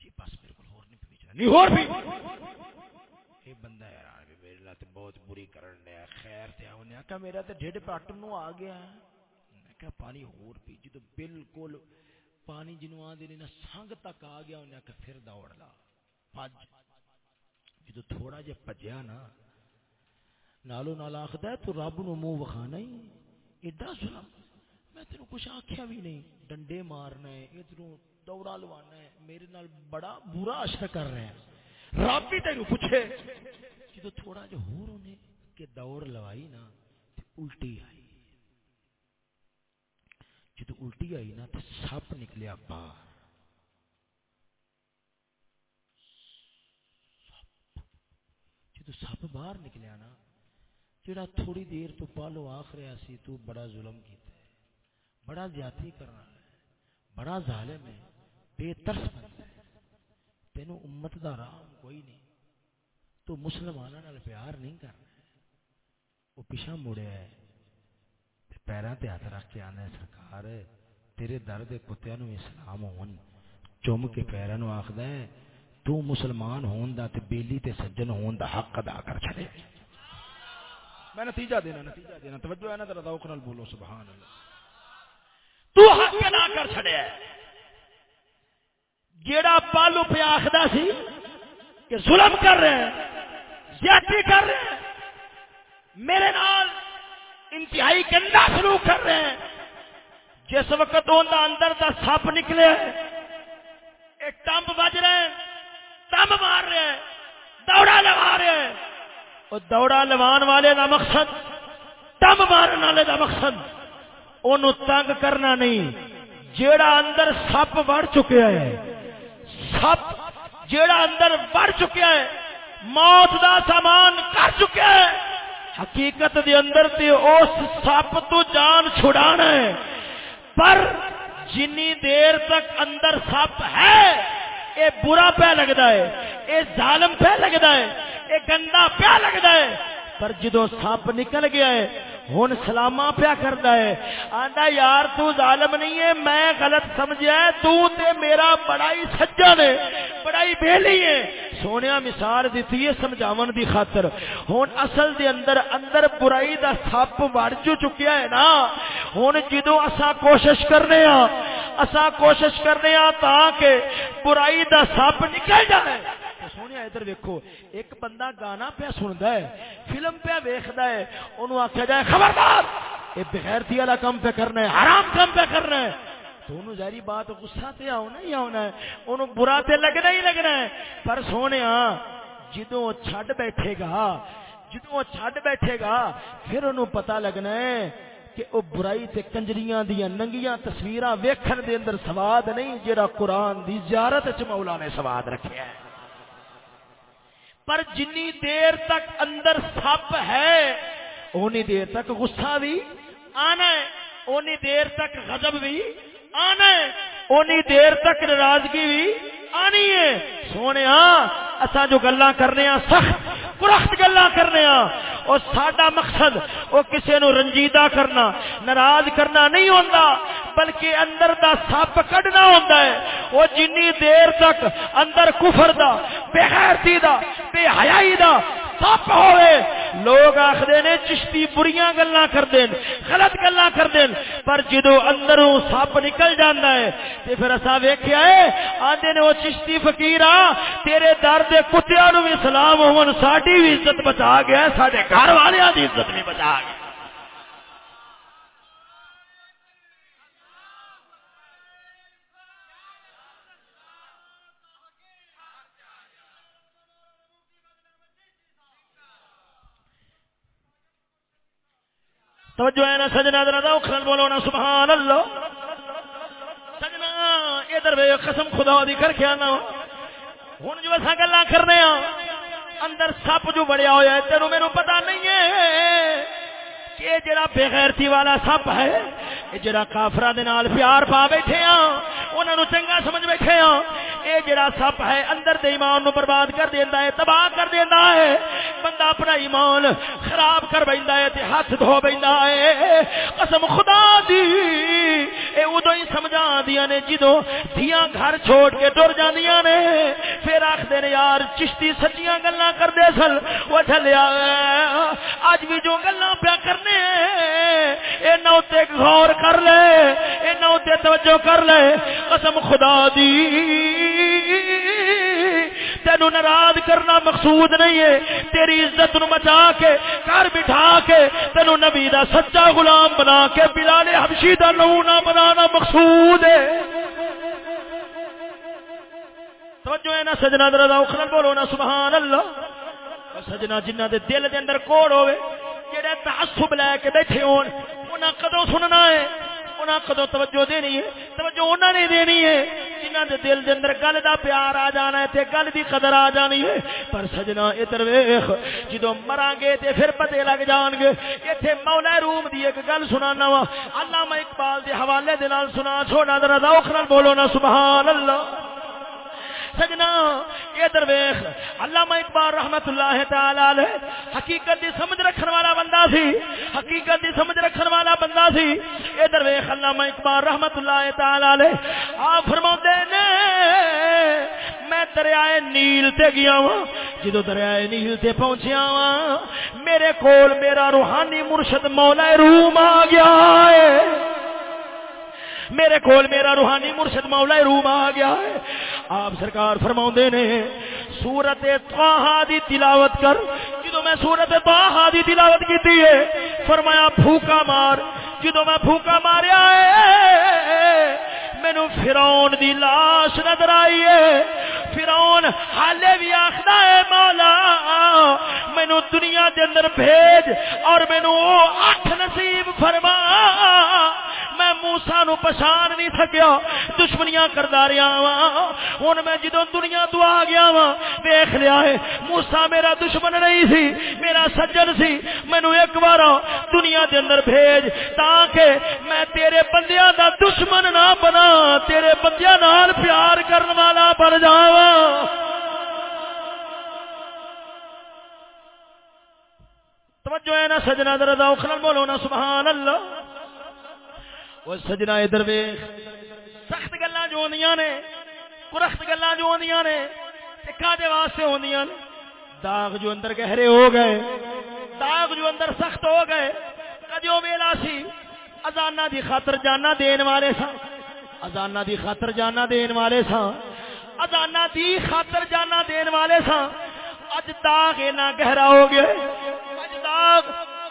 جی بس میرے کو ہور نہیں پی نہیں ہور پی۔ اے بندہ حیران بھی میرے نال بہت بری کرن دیا خیر تے انہیں کہا میرا تے ڈھڈ پٹ نو آ گیا انہیں کہا پانی ہور پی جدو بالکل پانی جنوں آ دینے نا سنگ تک آ گیا، انہیں کہا پھر دوڑ لا۔ پج جدو تھوڑا جہ پجیا نا نالو نال آخدا ہے، تو رب نو منہ وکھانا ہی۔ ایڈا ظلم۔ میں تینوں کچھ آکھیا بھی نہیں۔ ڈنڈے مارنا ہے ادھروں دوڑا لوانا ہے۔ میرے نال بڑا برا اشر کر رہے ہیں۔ رب بھی تینوں پوچھے جدو تھوڑا جہ ہور انہیں کہ دوڑ لوائی نا الٹی آئی۔ جدو الٹی آئی نا تو سپ نکلیا باہر۔ جدو سپ باہر نکلیا نا جڑا تھوڑی دیر تو پالو آخ رہا سی، تو بڑا ظلم کیتا ہے۔ بڑا زیادتی کرنا ہے۔ بڑا ظالم ہے۔ بے ترس بنتا ہے۔ تینوں امت دا رام کوئی نہیں۔ تو مسلمانوں نال پیار نہیں کرنا وہ پیچھا مڑیا ہے۔ پیراں تے ہاتھ رکھ کے آندا ہے، سرکار، تیرے در دے کتےاں نو اسلام ہون۔ چوم کے پیراں نو آکھدا ہے تو مسلمان ہون دا تے بیلی تے سجن ہون دا حق ادا کر چھڑے میں نتیجہ دینا نتیجہ دینا۔ توجہ ہے نا، ذرا ذوق نال بولو، سبحان اللہ۔ تو حق ادا کر چھڑیا ہے جیڑا پالو پہ آخدا سی کہ ظلم کر رہے ہیں، زیادتی کر رہے ہیں، میرے نال انتہائی گندا سلوک کر رہے ہیں، جس وقت اندر دا سپ نکلے، ایک ٹمپ بج رہے ہیں ٹمپ مار رہے ہیں، دوڑا لگا رہے ہیں۔ اور دوڑا لوان والے دا مقصد ٹمپ مارن والے دا مقصد۔ انہوں تنگ کرنا نہیں، جیڑا اندر سپ وڑ چکے ہے، سپ جیڑا اندر وڑ چکیا ہے، موت دا سامان کر چکیا ہے۔ حقیقت دے اندر تے اس سپ تو جان چھڑانا ہے۔ پر جنی دیر تک اندر سپ ہے اے برا پہ لگتا ہے، اے ظالم پہ لگتا ہے، اے گندا پہ لگتا ہے۔ پر جدو سپ نکل گیا ہے ہوں سلاما پیا کرتا ہے۔ آندا یار تو ظالم نہیں ہے، میں غلط سمجھا ہے، تو تے میرا بڑا ہی سجن ہے بڑا ہی بیلی ہے۔ سونیا مثال دیتی ہے سمجھاون دی خاطر۔ ہوں اصل دے اندر اندر برائی دا سپ وڑ جو چکیا ہے نا ہوں جدو اسا کوشش کرنے ہاں اسا کوشش کرنے ہاں تاکہ برائی دا سپ نکل جائے۔ سونے ادھر ویکو ایک بندہ گانا پیا سنتا ہے، فلم پیا ویکھدا ہے انہوں آخیا جائے خبردار! یہ بغیرتی والا کام پہ کرنا ہے، حرام کام پہ کرنا ہے۔ تو انہوں ظاہری بات غصہ تے آنا ہی آنا ہے۔ انہوں برا تے لگنا ہی لگنا ہے۔ پر سونے ہاں جدوں چھڈ بیٹھے گا، جدوں چھڈ بیٹھے گا، پھر انہوں پتہ لگنا ہے کہ او برائی تے کنجریاں دیاں ننگیاں تصویراں ویکھن دے اندر سواد نہیں جڑا قرآن دی زیارت وچ مولا نے سواد رکھیا ہے۔ پر جنی دیر تک اندر سپ ہے، اونی دیر تک غصہ بھی آنا ہے، اونی دیر تک غضب بھی آنا ہے، اونی دیر تک ناراضگی بھی آنی ہے۔ سونے ہاں اسا جو گلا کرنے ہاں سخت پرخت گلا کرنے ہاں اور ساڈا مقصد، وہ کسی نو رنجیدہ کرنا، ناراض کرنا نہیں ہوتا بلکہ اندر دا سپ کڈنا ہوتا ہے۔ وہ جنی دیر تک اندر کفر دا، بے غیرتی دا بے حیائی دا سپ ہوئے لوگ آخر نے چشتی بریاں گلا کر دین غلط گلا کر دین پر جدو اندروں سپ نکل جانا ہے، تے پھر اصا ویکیا ہے آدھے نے وہ چشتی فقیر آ، تیرے در دے کتیا نو بھی سلام ہون ساڈی بھی عزت بچا گیا ساڈے گھر والے دی عزت بھی بچا گیا توجہ ہے نا سجنا، ذرا ذوق سے بولو نا، سبحان اللہ۔ سجنا، ادھر وے قسم خدا دی کر کے آنا۔ ہن جو اسا گلاں کرنے ہاں اندر سپ جو بڑیا ہویا ہے، تینوں مینوں پتہ نہیں ہے کہ جڑا بے غیرتی والا سپ ہے، یہ جڑا کافراں دے نال پیار پا بیٹھے ہاں انہاں نو چنگا سمجھ بیٹھے ہاں اے جڑا سپ ہے، اندر دے ایمان نو برباد کر دیندا ہے، تباہ کر دیندا ہے۔ بندہ اپنا ایمان خراب کر بیندا ہے تے ہاتھ دھو بیندا ہے۔ قسم خدا دی، اے اودوں ہی سمجھا دیاں نے، جدوں دھیاں گھر چھوڑ کے ٹر جاندیاں نے، پھر آکھدے نے، یار چشتی سچیاں گلاں کردے سن۔ او چلیا اج بھی جو گلاں پیا کرنے اے نو تے غور کر لے اے نو تے توجہ کر لے۔ قسم خدا دی۔ تینو ناراض کرنا مقصود نہیں ہے۔ تیری عزت نو بچا کے، گھر بٹھا کے، تینو نبی دا سچا غلام بنا کے، بلال حبشی دا نمونہ بنانا مقصود ہے۔ توجہ ہے نا سجنا دردا اخرل بولو نا، سبحان اللہ۔ سجنا جنہ دے دل دے اندر کوڑ ہوئے جڑے تعصب لے کے بیٹھے ہون، انہاں کدوں سننا ہے؟ انہاں کدو توجہ دینی ہے؟ توجہ انہاں نے دینی ہے۔ جنہاں دے دل دے اندر گل دا پیار آ جانا ہے، تے گل دی قدر آ جانی ہے۔ پر سجنا ادھر ویکھ، جدوں مراں گے تے پھر پتے لگ جان گے۔ ایتھے مولا روم دی ایک گل سنانا وا۔ علامہ اقبال دے حوالے دے نال سنا چھوڑا ذرا ذوق نال بولو نا، سبحان اللہ۔ سجنا۔ یہ درویش، علامہ اقبال رحمت اللہ تعالی علیہ، حقیقت دی سمجھ رکھن والا بندہ سی۔ حقیقت دی سمجھ رکھن والا بندہ سی۔ یہ درویش، علامہ اقبال رحمت اللہ تعالی علیہ، آپ فرماتے نے، میں دریائے نیل تے گیا ہاں۔ وا جدو دریائے نیل تے پہنچیا وا ہاں، میرے کول میرا روحانی مرشد مولا روم آ گیا ہے۔ میرے کول میرا روحانی مرشد مولا روم آ گیا ہے۔ آپ سرکار فرما نے، سورت توحا دی تلاوت کر۔ جدو میں سورت توحا دی تلاوت کی ہے، فرمایا، پھوکا مار۔ جدو میں پھوکا ماریا ہے مینو فرون دی لاش نظر آئی ہے۔ فرون حالے بھی آخر ہے، مولا مینو دنیا دے اندر بھیج اور مینو اٹھ نصیب فرما۔ میں موسا نو پچھان نہیں سکیا، دشمنیاں کردا رہا وا ہوں میں جدو دنیا تو آ گیا وا دیکھ لیا ہے موسا میرا دشمن نہیں سی، میرا سجن سی۔ مینو ایک بار دنیا دے اندر بھیج، تاکہ میں تیرے بندیاں دا دشمن نہ بنا، تیرے بندیاں نال پیار کرن والا بن جاواں۔ توجہ ہے نا سجنا دردا اخلن بولو نا، سبحان اللہ۔ وہ سجنا ادھر ویخ سخت گلا جو ہوندیاں نے، کرخت گلا جو ہوندیاں نے کادے واسطے ہوندیاں نے۔ داغ جو اندر گہرے ہو گئے، داغ جو اندر سخت ہو گئے کدیو ویلا سی؟ ازانا دی خاطر جانا دین والے سا ازانا دی خاطر جانا دین والے سا ازانا دی خاطر جانا دین والے سا اج داغ اینا گہرا ہو گیا اج داغ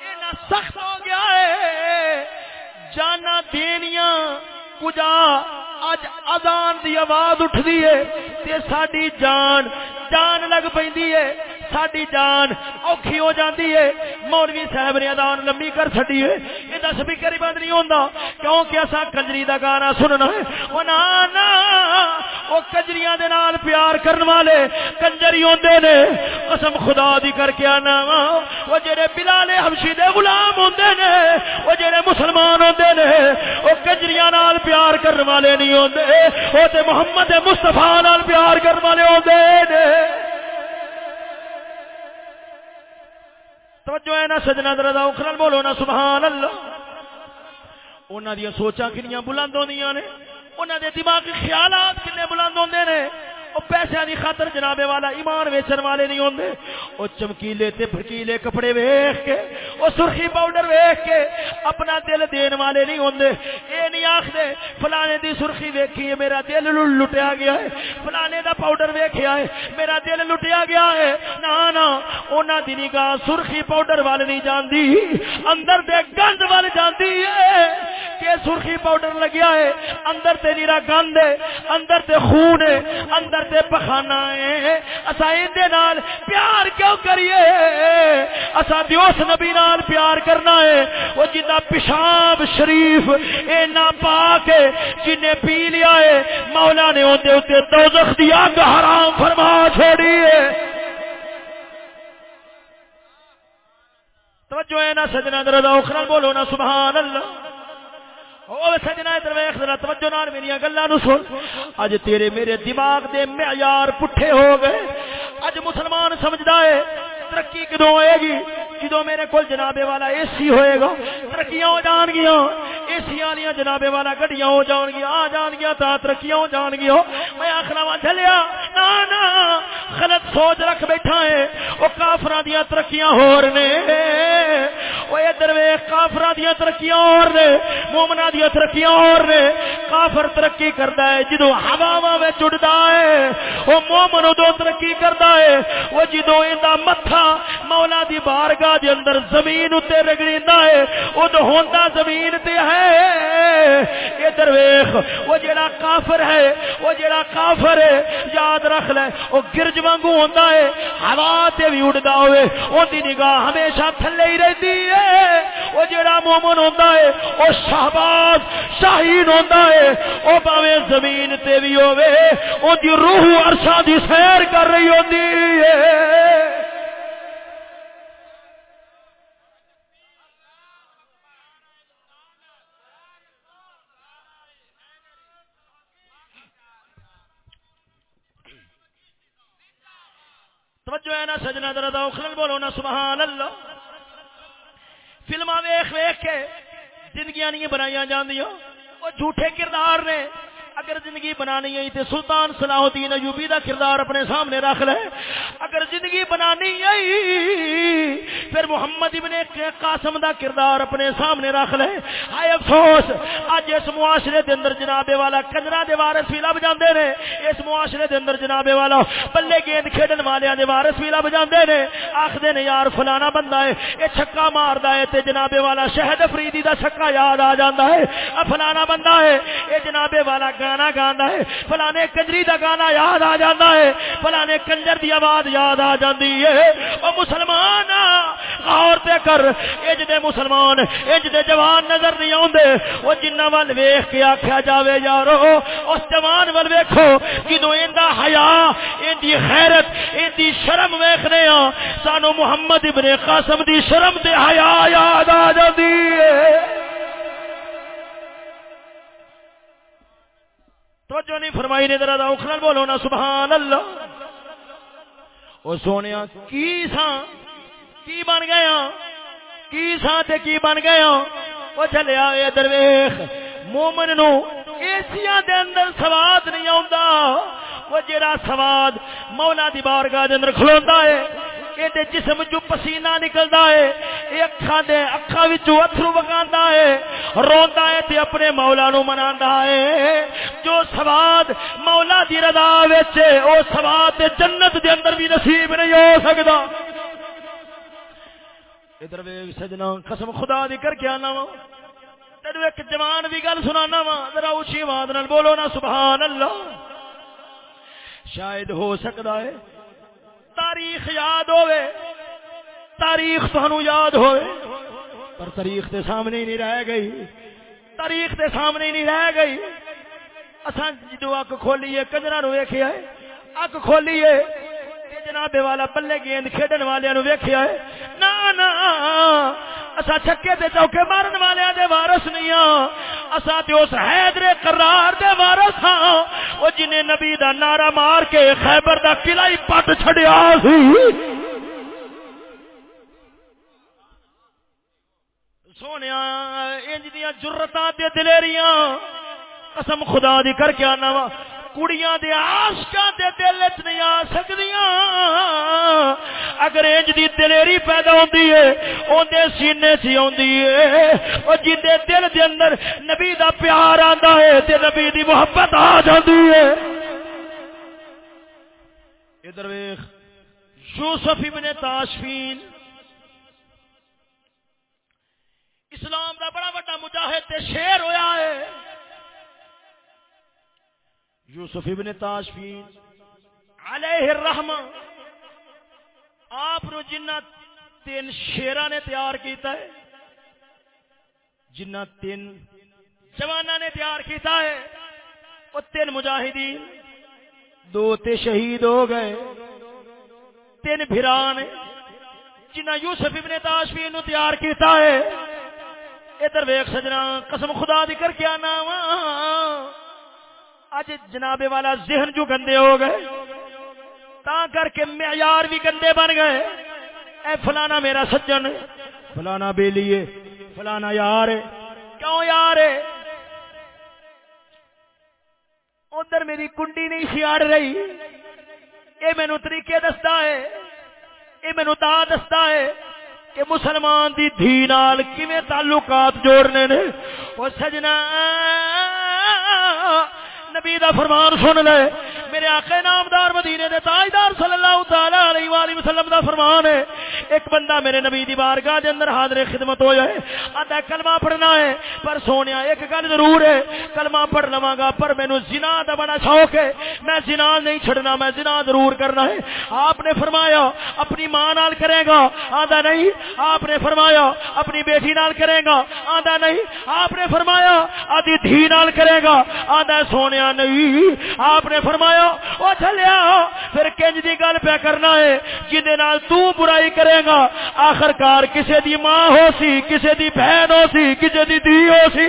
اینا سخت ہو گیا ہے۔ جانا دینیاں کجا اج اذان دی آواز اٹھدی ہے تے ساڈی جان جان لگ پیندی ہے۔ ساڈی جان اوکھی ہو جاندی ہے مولوی صاحب نے اذان لمبی کر چھڈی ہے اے دا سپیکر ہی بند نہیں ہوندا کیونکہ اسا کنجری دا گانا سننا ہے او نا نا او کنجریاں دے نال پیار کرن والے کنجری ہوندے نے قسم خدا دی کر کے آنا وا او جڑے بلال حبشی دے غلام ہوندے نے او جڑے مسلمان ہوندے نے او کنجریاں نال پیار کرن والے نہیں ہوندے او تے محمد مصطفی نال پیار کرن والے ہوندے نے توجہ ہے نا سجنا دردا اخرل بولو نا سبحان اللہ انہاں دی سوچاں کنیاں بلند ہوندیاں نے۔ انہاں دے دماغ خیالات کنے بلند ہوندے نے۔ او پیسے دی خاطر جناب والا ایمان ویچن والے نہیں ہوندے۔ او چمکیلے تے پھکیلے کپڑے ویکھ کے وہ سرخی پاؤڈر ویکھ کے اپنا دل دین والے نہیں ہوندے۔ اے نہیں آکھدے فلانے دی سرخی ویکھی ہے، میرا دل لٹیا گیا ہے۔ فلانے دا پاؤڈر ویکھیا ہے، میرا دل لٹیا گیا ہے۔ نا نا انہاں دی نگاہ سرخی پاؤڈر والے نہیں جاندی، اندر دے گند والے جاندی ہے۔ کہ سرخی پاؤڈر لگیا ہے، اندر تے نیرا گند ہے، اندر تے خون ہے، اندر تے پخانا ہے۔ اسا ایندے نال پیار کیوں کریے؟ اسا دی اس نبی نال پیار کرنا ہے او جدا پیشاب شریف اے نہ پاک ہے جنے پی لیا ہے، مولا نے اون دے اوتے دوزخ دی اگ حرام فرما چھوڑی ہے۔ توجہ ہے نا سجنا دردا اخرا بولو نا، سبحان اللہ۔ او سجنا ادھر ویکھ ذرا توجہ نال میری گلاں نو سن۔ اج تیرے میرے دماغ دے معیار پٹھے ہو گئے۔ اج مسلمان سمجھدا ہے، ترقی کدوں ہوئے گی؟ جدو میرے کول جنابے والا اے سی ہوئے گا، ترقیاں ہو جان گیا، اے سی والی جنابے والا گڈیاں ہو جان گیا، آ جان گیا تا ترقیاں ہو جان گیا۔ میں آخر وا چلیا نا نا، غلط سوچ رکھ بیٹھا ہے وہ کافر دیا ترقیاں ہو رہے وہ ادھر ویخ کافر دیا ترقیاں ہو رہے مومنا دیا ترقیاں ہو رہے کافر ترقی کرتا ہے، جدو ہوا چڑتا ہے وہ مومن ادو ترقی کرتا ہے۔ وہ جدو یہ متھا مولا دی بارگاہ دے اندر زمین اتنے رگڑیدا ہے۔ ادو ہوندا زمین تے ہے۔ ادھر ویخ وہ جڑا کافر ہے، وہ جڑا کافر ہے، یاد رکھ لے، وہ گرج وانگو ہوندا ہے۔ ہوا تے بھی اڑدا ہوئے اودی نگاہ ہمیشہ تھلے ہی رہندی ہے۔ وہ جڑا مومن ہوندا ہے، وہ شہباز، شاہین ہوندا ہے۔ وہ باویں زمین تے بھی ہوے اودی روح عرشاں دی سیر کر رہی ہوندی ہے۔ توجہ ہے نا سجنا درد اخلل بولو نا سبحان اللہ فلما ویخ ویخ کے زندگیاں نہیں بنائی جاندیاں۔ وہ جھوٹے کردار نے اگر زندگی بنانی ہے تو سلطان صلاح الدین ایوبی دا کردار اپنے سامنے رکھ لے اگر زندگی بنانی ہے، پھر محمد ابن قاسم دا کردار اپنے سامنے رکھ لے۔ ہائے افسوس اج اس معاشرے دے اندر جناب والا کنجرا دے وارث بھی لب جاندے نے۔ اس معاشرے دے اندر جناب والا بلے گیند کھیڈن والےاں دے وارث بھی لب جاندے نے۔ آکھدے نے، یار فلانا بندہ ہے اے چھکا ماردا ہے تے جناب والا شہد فریدی دا چھکا یاد آ جاندا ہے۔ فلانا بندہ ہے اے جناب والا گانا گانا ہے۔ فلانے کنجری دا گانا یاد آ جاتا ہے۔ فلانے کنجر دی آواز یاد آ جاتی ہے۔ وہ مسلمان، غور تے کر۔ اج دے مسلمان اج دے جوان نظر نہیں آتے وہ جنہ ول ویخ کے آخیا جاوے یارو، اس جوان ول ویکھو جدو ایندا حیا ایندی خیرت ایندی شرم ویکھنے ہاں سانو محمد ابن قاسم دی شرم تے حیا یاد آ جاتی ہے۔ توجہ نہیں فرمائی نے، ذرا اخلل بولو نا، سبحان اللہ۔ او سونے کی سا کی بن گیا؟ کی سا تے کی بن گیا؟ او چلیا اے درویش مومن نو ایسیاں دے اندر سواد نہیں آوندا۔ وہ جڑا سواد مولا دی بارگاہ دے اندر کھلوندا ہے۔ یہ جسم جو پسینہ نکلتا ہے یہ اکھا دے اکھا وچوں اتھرو وگاندا ہے، روندا ہے تے اپنے مولا نو مناندا ہے۔ جو سواد مولا دی رضا وچ او سواد تے جنت دے اندر بھی نصیب نہیں ہو سکدا۔ ادھر ویکھ سجنا، قسم خدا دی کر کے آنا وا تینو ایک جوان دی گل سنانا وا ذرا اونچی آواز نال بولو نا، سبحان اللہ۔ شاید ہو سکتا ہے۔ تاریخ یاد ہوئے، تاریخ سانو یاد ہوئے، پر تاریخ دے سامنے نہیں رہ گئی۔ تاریخ دے سامنے نہیں رہ گئی۔ اساں جدو اک کھولیے کجرا نو ویکھیا ہے؟ اک کھولیے جناب والا بلے گیند کھیڈن والے نو ویکھیا ہے۔ نا نا اسا چھکے تے چوکے مارن والے دے وارث نہیں ہاں۔ اسا تے اس حیدر قرار دے وارث ہاں۔ او جنے نبی دا نعرہ مار کے خیبر دا قلعہ ہی پٹ چھڈیا سی۔ سونیا انج دیاں جرتاں تے دلیریاں۔ قسم خدا دی کر کے آنا وا۔ کڑیاں دے عاشقاں دے دل وچ نہیں آ سکدیاں اگر انج دی دلیری پیدا ہوندی ہے اون دے سینے چ ہوندی ہے او جیندے دل دے اندر نبی دا پیار آندا ہے تے نبی دی محبت آ جاندی ہے ادھر ویکھ یوسف ابن تاشفین اسلام دا بڑا بڑا مجاہد تے شیر ہویا ہے یوسف ابن تاشفین. علیہ الرحمہ. آپ نو جنہ تین شیرا نے تیار کیتا ہے، جنہ تین جوانا نے تیار کیتا ہے، وہ تین مجاہدین، دو تے شہید ہو گئے، تین بھران جنہ یوسف ابن تاشفین نو تیار کیتا ہے۔ ادھر ویک سجنا، قسم خدا دی کر کے آنا وہاں اج جناب والا ذہن جو گندے ہو گئے تا کر کے معیار بھی گندے بن گئے۔ اے فلانا میرا سجن، فلانا بیلی ہے، فلانا یار ہے۔ کیوں یار ہے؟ ادھر میری کنڈی نہیں سیاڑ رہی۔ یہ مینو طریقے دستا ہے، یہ مینو تا دستا ہے کہ مسلمان دی دھی نال کیویں تعلقات جوڑنے نے؟ وہ سجنا نبی دا فرمان سن لے۔ میرے آقا نامدار مدینے دے تاجدار صلی اللہ تعالی علیہ والہ وسلم دا فرمان ہے۔ ایک بندہ میرے نبی دی بارگاہ دے اندر حاضر خدمت ہو جائے آدھا کلمہ پڑھنا ہے، پر سونیا ایک گل ضرور ہے۔ کلمہ پڑھ لواں گا، پر مینوں زنا دا بڑا شوق ہے۔ میں زنا نہیں چھڑنا، میں زنا ضرور کرنا ہے۔ آپ نے فرمایا، اپنی ماں نال کرے گا۔ آدھا نہیں، آپ نے فرمایا، اپنی بیٹی نال کرے گا۔ آدھا نہیں، آپ نے فرمایا، آدھی دھی نال کرے گا۔ آدھا سونیا نہیں، آپ نے فرمایا وہ چلیا پھر کنج دی گل پہ کرنا ہے۔ جن تو برائی کرے گا۔ آخر کار کسی دی ماں ہو سی کسی دی بہن ہو سی کسی دی دی ہو سی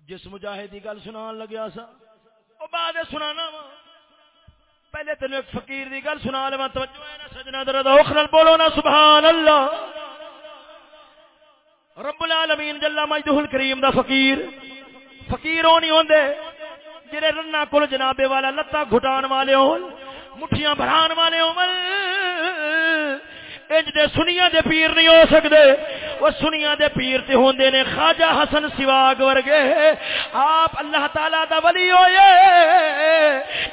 جس مجاہد کی گل سنا لگیا سا وہ بعد سنانا وا۔ پہلے تین ایک فقیر دی گل سنا لوا توجہ ہے نا سجنا درد اوکھرل بولو نا سبحان اللہ رب العالمین جل مجدہ الکریم دا فقیر۔ فقیر ہونی ہوندے، جڑے رنا کول جنابے والا لتا گھٹان والے ہون۔ مٹھیاں بھران والے ہون انج دے سنیا دے پیر نہیں ہو سکدے وہ سنیا دے پیر تے ہوندے نے خواجہ حسن سواگ ورگے آپ اللہ تعالی دا ولی ہوئے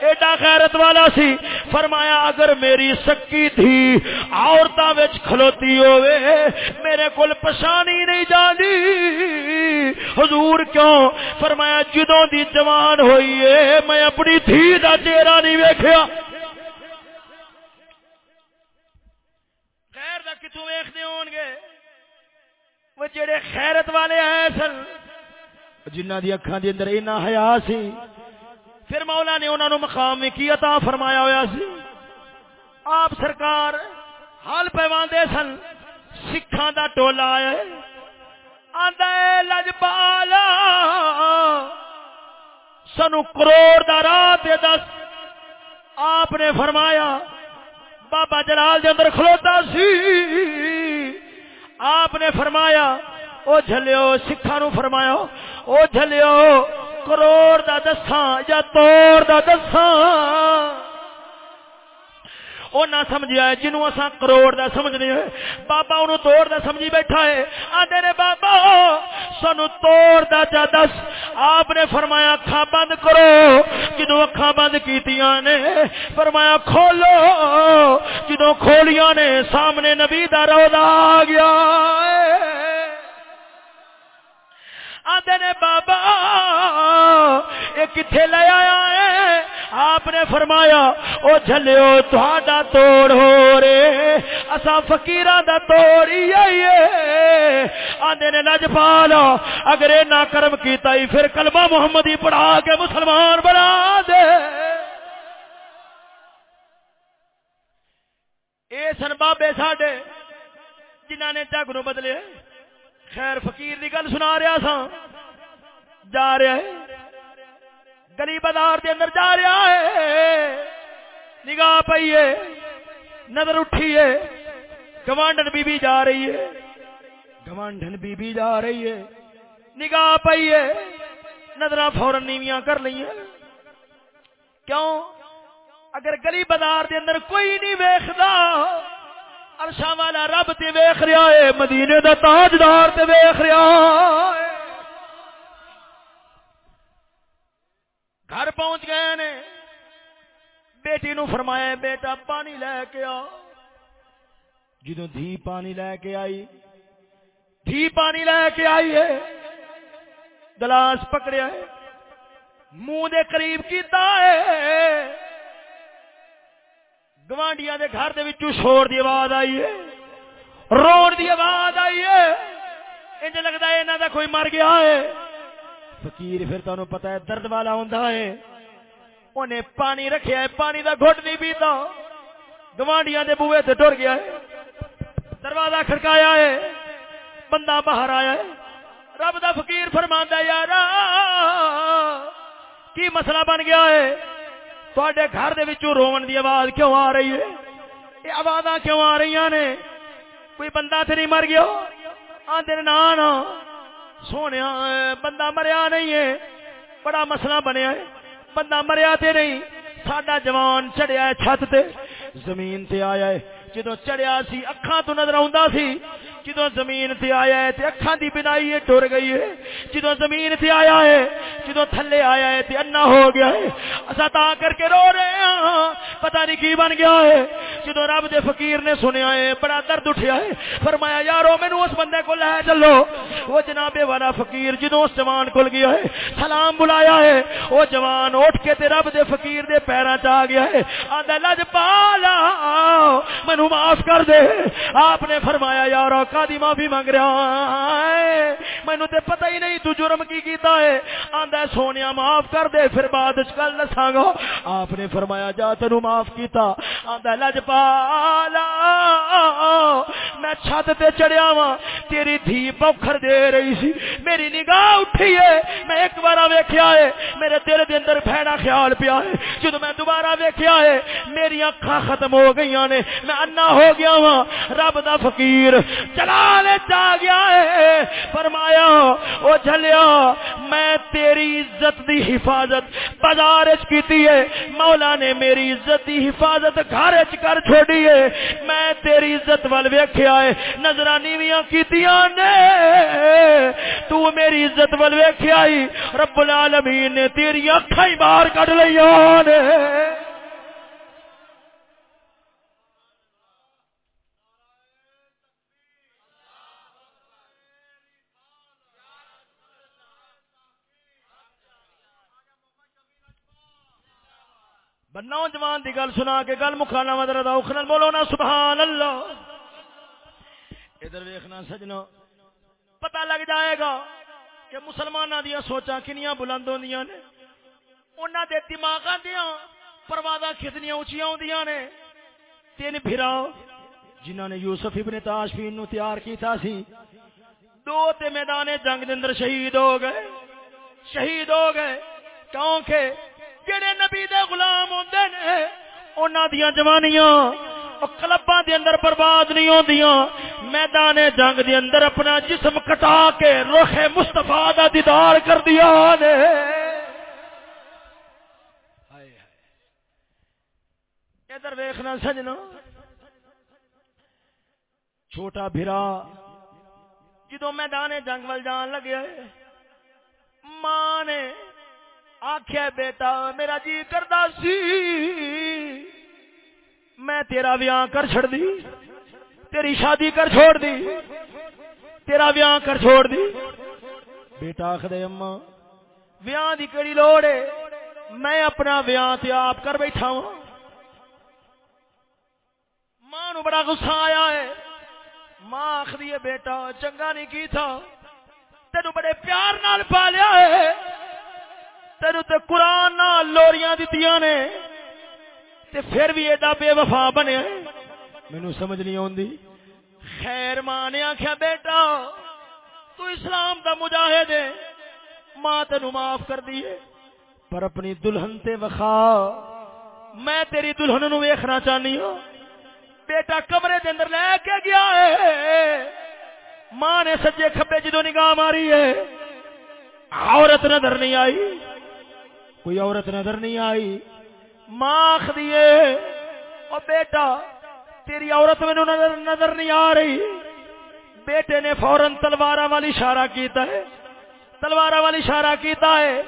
ایڈا غیرت والا سی فرمایا اگر میری سکی تھی عورتاں وچ کھلوتی ہوئے میرے کول پشانی نہیں جاندی حضور کیوں فرمایا جدوں دی جوان ہوئی ہے میں اپنی تھی دا چہرہ نہیں ویکھیا کتوں ویکھدے ہون گے؟ وہ جڑے خیرت والے آئے سن جنہ دی اکھاں دے اندر اینا حیا سی۔ پھر مولا نے انہاں نو مقام کی عطا فرمایا ہویا سی۔ آپ سرکار حال پیواندے سن، سکھاں دا ٹولا آیا آندا ہے لجپالا سنو کروڑ دا راہ تے دس۔ آپ نے فرمایا بابا جلال دے اندر کھلوتا سی۔ آپ نے فرمایا، او جھلیو سکھا نو فرمایا، او جھلیو، کروڑ دا دساں یا توڑ دا دساں او نہ سمجھیا ہے جنوں اساں کروڑ دا سمجھنے ہے بابا انہوں توڑ دا سمجھی بیٹھا ہے۔ آدھے نے بابا سنو توڑ دا جا دس۔ آپ نے فرمایا، اکھاں بند کرو۔ جدو اکھاں بند کیتیاں نے، فرمایا، کھولو۔ جدو کھولیاں نے، سامنے نبی دا روضہ آ گیا آدھے نے بابا، یہ کتنے لے آیا ہے؟ آپ نے فرمایا، او جھلیو تھوڑا توڑ ہو رے اسا فقیراں دا توڑ توڑی آئیے آندے نے لجپالا اگر اے نہ کرم کیتا ہی پھر کلمہ محمدی پڑھا کے مسلمان بنا دے. اے سن بابے ساڈے، جنہاں نے جگ نو بدلے، خیر فقیر دی گل سنا رہا سا جا رہا ہے۔ گلی بازار دے اندر جا رہا ہے۔ نگاہ پئی ہے، نظر اٹھی ہے۔ گوانڈن بی بی جا رہی ہے۔ گوانڈن بی بی جا رہی ہے۔ نگاہ پئی ہے نظر فورن نیویاں کر لی ہیں۔ کیوں؟ اگر گلی بازار دے اندر کوئی نہیں ویکھدا عرشاں والا رب تے ویکھ رہا ہے، مدینے دا تاجدار تے ویکھ رہا ہے۔ گھر پہنچ گئے نے۔ بیٹی نو فرمایا، بیٹا پانی لے کے آ۔ جدو دھی پانی لے کے آئی، دھی پانی لے کے آئی ہے۔ گلاس پکڑیا ہے۔ منہ دے قریب کیتا ہے۔ گوانڈیاں دے گھر دے وچوں شور دی آواز آئی ہے۔ روڑ دی آواز آئی ہے۔ انج لگدا ہے انہاں دا کوئی مر گیا ہے۔ فقیر پھر تانوں پتہ ہے درد والا ہوندا ہے۔ اونے پانی رکھیا ہے، پانی دا گھٹ نہیں پیتا۔ گوانڈیاں دے بوئے تے ٹر گیا ہے۔ دروازہ کھڑکایا ہے۔ بندہ باہر آیا ہے۔ رب دا فقیر فرماندا ہے یار کی مسئلہ بن گیا ہے؟ تھوڑے گھر دے وچوں رون دی آواز کیوں آ رہی ہے؟ یہ آوازاں کیوں آ رہی نے کوئی بندہ تے نہیں مر گیا؟ آندے نا نا سونے بندہ مریا نہیں ہے، بڑا مسئلہ بنیا ہے۔ بندہ مریا تے نہیں، ساڈا جوان چڑھیا ہے چھت تے، زمین تے آیا ہے۔ جدو چڑھیا سی، اکھاں تو نظر آوندا سی جدو زمین تے آیا ہے تے اکھاں دی بنائی ہے، ٹر گئی ہے۔ جدو زمین تے آیا ہے جدو تھلے آیا ہے تے انا ہو گیا ہے۔ اسا تا کر کے رو رہے ہاں۔ پتہ نہیں کی بن گیا ہے۔ جدو رب دے فقیر نے سنیا ہے، بڑا درد اٹھیا ہے۔ فرمایا، یارو، مینوں اس بندے کو لے چلو۔ وہ جناب والا فقیر جدو اس جوان کول گیا ہے، سلام بلایا ہے۔ وہ جوان اٹھ کے تے رب دے فقیر دے پیراں چ آ گیا ہے۔ آندا لج پالا، مینوں معاف کر دے۔ آپ نے فرمایا، یارو کادی معافی مانگ رہا ہے مینوں تے پتہ ہی نہیں تو جرم کی کیتا ہے آندا سونیا معاف کر دے پھر بعد وچ کل دساں گا آپ نے فرمایا جا تینو معاف کیتا آندا لج پالا میں چھت تے چڑھیا وا تیری دھی پوکھر دے رہی سی میری نگاہ اٹھی ہے میں ایک بار ویکھیا ہے میرے دل دے اندر بھڑا خیال پیا ہے جدو میں دوبارہ ویکھیا ہے میری اکھاں ختم ہو گئیاں نے میں انا ہو گیا ہاں رب دا فقیر جلال چا گیا ہے۔ فرمایا، او جھلیا، میں تیری عزت دی حفاظت بازار کیتی ہے۔ مولا نے میری عزت دی حفاظت گھر وچ کر چھوڑی ہے۔ میں تیری عزت ول ویکھیا ہے، نظراں نیویاں کیتیاں نے۔ تو میری عزت ول ویکھیا ہی، رب العالمین نے تیری اکھاں ہی باہر کڈ لیاں نے۔ بنو جوان دی گل سنا کے گل مکھانا مدر دا بولو نا سبحان اللہ ادھر ویکھنا سجنا پتہ لگ جائے گا کہ مسلمانوں دیا سوچا کنیاں بلند ہوندیاں نے۔ انہاں دے دماغاں دیاں پروازاں کتنی اونچیاں ہوندیاں نے۔ تین پھرا جنہاں نے یوسف ابن تاشفین نو تیار کیتا سی۔ دو تے میدان جنگ دے اندر شہید ہو گئے۔ شہید ہو گئے۔ کیونکہ جڑے نبی دے غلام ہوندے نے، انہاں دیاں جوانیاں کلباں دے اندر برباد نہیں ہوندیاں، میدان جنگ دے اندر اپنا جسم کٹا کے رخ مصطفیٰ دا دیدار کر دیا نے۔ ادھر ویکھنا سجنا۔ چھوٹا بھرا جدو میدان جنگ ول جان لگیا ہے ماں نے آخیا بیٹا میرا جی کردا سی۔ میں تیرا ویاہ کر چھڑ دی۔ تیری شادی کر چھوڑ دی۔ تیرا ویاہ کر چھوڑ دی۔ بیٹا آخر اما ویاہ دی کڑی لوڑ ہے؟ میں اپنا ویاہ تے آپ کر بیٹھا ہوں ماں نو بڑا غصہ آیا ہے۔ ماں آخری ہے بیٹا، چنگا نہیں کی تھا تینو بڑے پیار نال پالیا ہے۔ تینو تے قرآن نال لوریاں دتیاں نے، تے پھر بھی ایڈا بے وفا بنیا مینو سمجھ نہیں آتی خیر ماں نے آخیا بیٹا، تو اسلام دا مجاہد ہے۔ ماں تینو معاف کر دیے پر اپنی دلہن تے وخا، میں تیری دلہن نو ویکھنا چاہنی ہوں۔ بیٹا، کمرے دے اندر لے کے گیا ہے۔ ماں نے سجے کھبے جدو نگاہ ماری ہے۔ عورت نظر نہیں آئی۔ کوئی عورت نظر نہیں آئی۔ ماں دیے او بیٹا، تیری عورت میں نظر نظر نہیں آ رہی۔ بیٹے نے فوراً تلوار والی اشارہ کیتا ہے۔ تلوار والی اشارہ کیتا ہے۔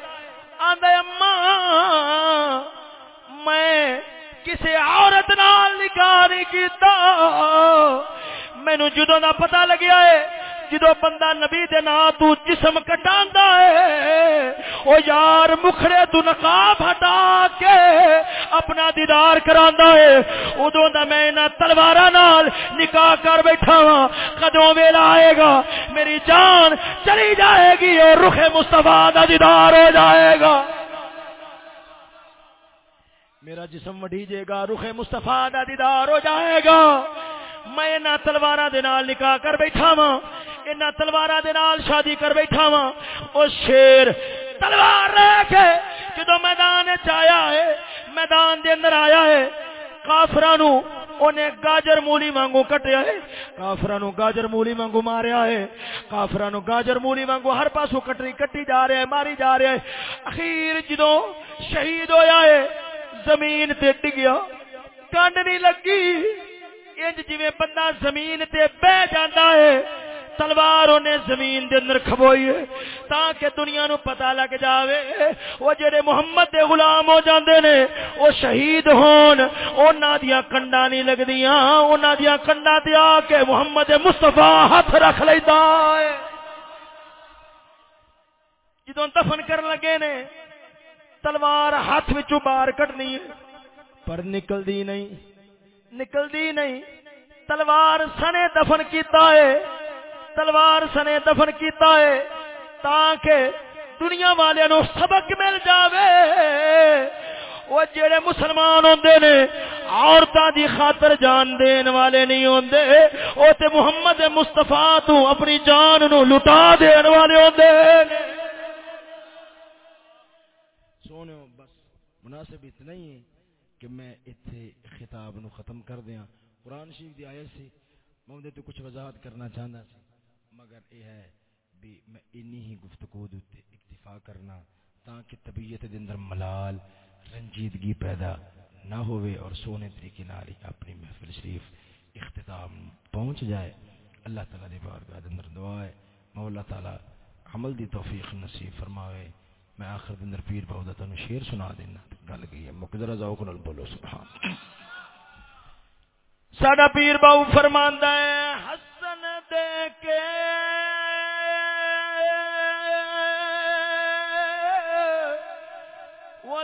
آندے، اماں، میں کسی عورت نال نکاح نہیں کیتا۔ مینو جدوں دا پتہ لگیا ہے جدو بندہ نبی دے نا تو جسم کٹاندا ہے، او یار مکھڑے تو نقاب ہٹا کے اپنا دیدار کراندا ہے۔ اودوں دا میں نہ تلواراں نال نکاح کر بیٹھا ہاں کدوں ویلا آئے گا، میری جان چلی جائے گی اور رخ مصطفیٰ دا دیدار ہو جائے گا۔ میرا جسم وڈیجے گا رخ مصطفیٰ دا دیدار ہو جائے گا۔ میں نہ تلوار نکاح کر بیٹھا وا ان تلوار شادی کر بیٹھا وا او شیر تلوار رہ کے جدو میدان چیا ہے، میدان دے اندر آیا ہے کافرا نو انہیں گاجر مولی وانگو کٹیا ہے کافرا نو گاجر مولی وانگو ماریا ہے کافرا نو گاجر مولی وانگو ہر پاسو کٹری کٹی جا رہا ہے ماری جا رہا ہے اخیر جدو شہید ہویا ہے زمین تے ڈگیا کنڈ نہیں لگی۔ انج جی بندہ زمین تے بہ جاتا ہے، تلوار انہیں زمین دے اندر کھبوئی ہے تاکہ دنیا نو پتہ لگ جاوے۔ وہ جڑے محمد دے غلام ہو جاندے نے، وہ شہید ہون۔ انہاں دیاں کنڈا نہیں لگدیاں انہاں دیاں کنڈا تے آ کے محمد مصطفی ہاتھ رکھ لیندا ہے۔ جدوں دفن کرن لگے نے تلوار ہاتھ وچوں باہر کڈنی ہے پر نکلدی نہیں نکلدی نہیں تلوار سنے دفن کیتا ہے تلوار سنے دفن کیتا ہے تاکہ دنیا والے نو سبق مل جاوے وہ جڑے مسلمان ہوندے نے عورتاں دی خاطر جان دین والے نہیں ہوندے او تے محمد مصطفی تو اپنی جان نو لٹا دین والے ہوندے سونے بس مناسب اتنا ہی ہے کہ میں اتنے خطاب نو ختم کر دیا قرآن شریف دی آیت سے میں تو کچھ وضاحت کرنا چاہتا سی، مگر یہ ہے بھی میں اینی ہی گفتگو دے اکتفا کرنا، تاکہ طبیعت دے اندر ملال، رنجیدگی پیدا نہ ہوئے اور سونے طریقے نال ہی اپنی محفل شریف اختتام پہنچ جائے۔ اللہ تعالیٰ دی بارگاہ دے اندر دعا ہے، مولا تعالیٰ عمل دی توفیق نصیب فرماوے۔ میں آخر دن پیر بہت تمہیں شیر سنا دینا۔ گل گئی ہے مقدر ذوق نال بولو، سبحان ساڈا پیر باؤ فرماندا ہے، حسن دے کے وہ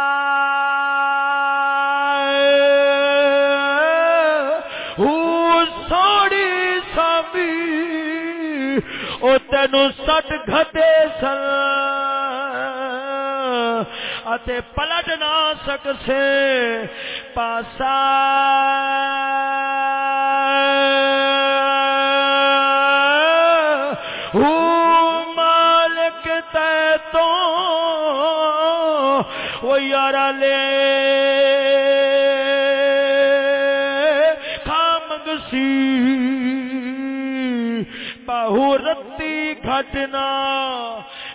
بیچی سامی سا تینو سٹ گھٹے سن۔ اتے پلٹ نہ سکسے پاسا۔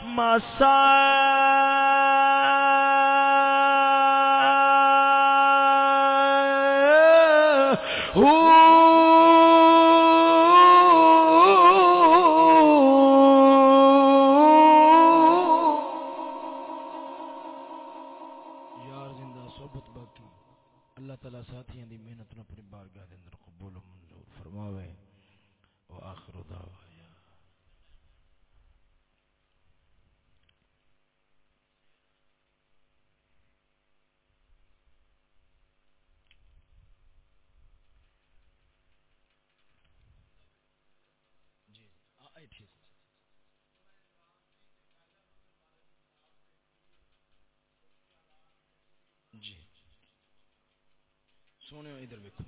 مسا گھٹنا ماسا سونے ادھر ویکو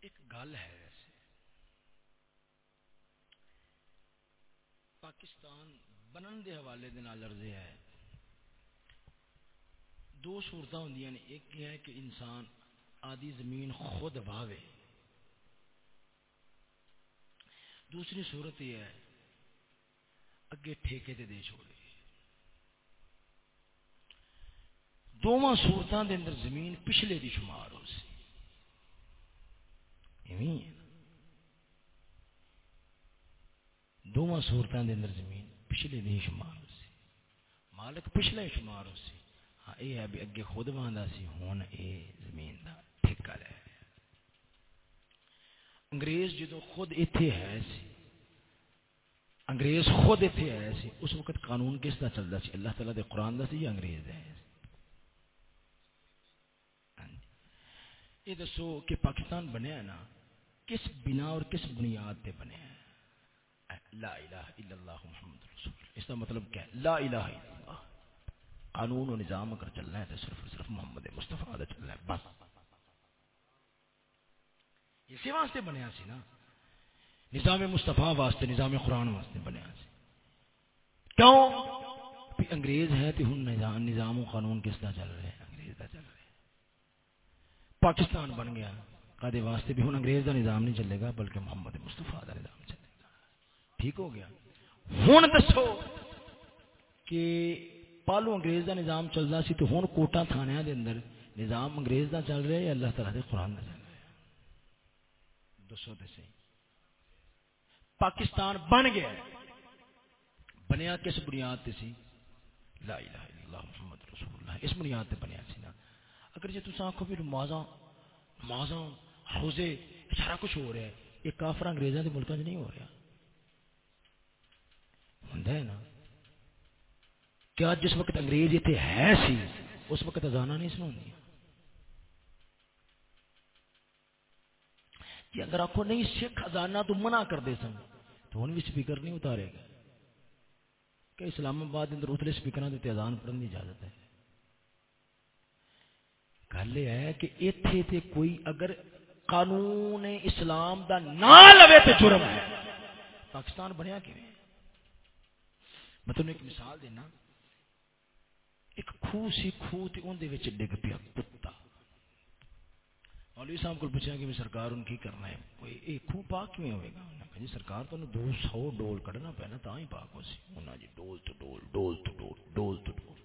ایک گل ہے ویسے پاکستان بنن دے حوالے دے نال عرضے ہے۔ دو صورتیں ہوں نے۔ ایک یہ ہے کہ انسان آدھی زمین خود واوے دوسری صورت یہ ہے، اگے ٹھیکے دے دے چھوڑے۔ دونوں سورتوں دے اندر زمین پچھلے دی شمار ہو سی۔ دونوں سورتوں دے اندر زمین پچھلے دی شمار ہو سی۔ مالک پچھلے شمار ہو سی۔ ہاں یہ ہے بھی اگے خود وہاں سی ہوں اے زمین دا ٹھیکا لے انگریز جدو خود ایتھے ہے سی انگریز خود ایتھے ہے سی اس وقت قانون کس دا چلتا سی اللہ تعالیٰ دے قرآن دا سی انگریز ہے یہ دسو کہ پاکستان بنیا ہے نا، کس بنا اور کس بنیاد پہ بنیا ہے؟ لا الہ الا اللہ محمد رسول اس کا مطلب کیا ہے؟ لا الہ الا اللہ۔ قانون و نظام اگر چلنا ہے تو صرف صرف محمد مصطفیٰ چلنا ہے، بس۔ اسی واسطے بنیا سی نا۔ نظام مصطفیٰ واسطے، نظام قرآن واسطے بنیا سی۔ کیوں؟ انگریز ہے تو ہوں نظام و قانون کس کا چل رہے ہیں؟ انگریز کا چل رہا ہے پاکستان بن گیا۔ کدے واسطے بھی ہوں انگریز کا نظام نہیں چلے گا، بلکہ محمد مستفا کا نظام چلے گا۔ ٹھیک ہو گیا۔ ہوں دسو کہ پالو انگریز کا نظام چلتا سی تو ہوں کوٹا تھانے دے اندر نظام انگریز کا چل رہا ہے یا اللہ تعالیٰ کے قرآن کا چل رہا ہے؟ دسو تو صحیح پاکستان بن گیا بنیا کس بنیاد تے سی لا الہ الا اللہ محمد رسول اللہ اس بنیاد تے بنیا سی نا اگر جی تسا آخو بھی نمازاں نمازاں روزے سارا کچھ ہو رہا ہے یہ کافر انگریزاں دے ملکاں وچ نہیں ہو رہا ہوندا ہے نا کیا جس وقت انگریز اتنے ہے سی اس وقت ازانا نہیں سنا جی اگر آخو نہیں سکھ ازانا تو منع کرتے سن۔ تو ہوں بھی سپیکر نہیں اتارے گا۔ کہ اسلام آباد اندر اتلے سپیکر کے اذان پڑھنے کی اجازت ہے۔ گل یہ ہے کہ اتنے تے کوئی اگر قانون اسلام دا نہ لوے تو جرم ہے۔ پاکستان بنیا کہ میں تمہیں ایک مثال دینا۔ ایک خوہ سی خوہ تے اون دے وچ ڈگ پیا۔ کتا مولوی صاحب کو پوچھا کہ سرکار ان کی کرنا ہے؟ کوئی اے خوہ پاک کیوں ہوئے گا؟ انہوں نے جی سرکار تو دو سو ڈول کڈنا پینا تا ہی پاک ہو سی انہاں جی ڈول تو ڈول ڈول تو ڈول ڈول تو ڈول۔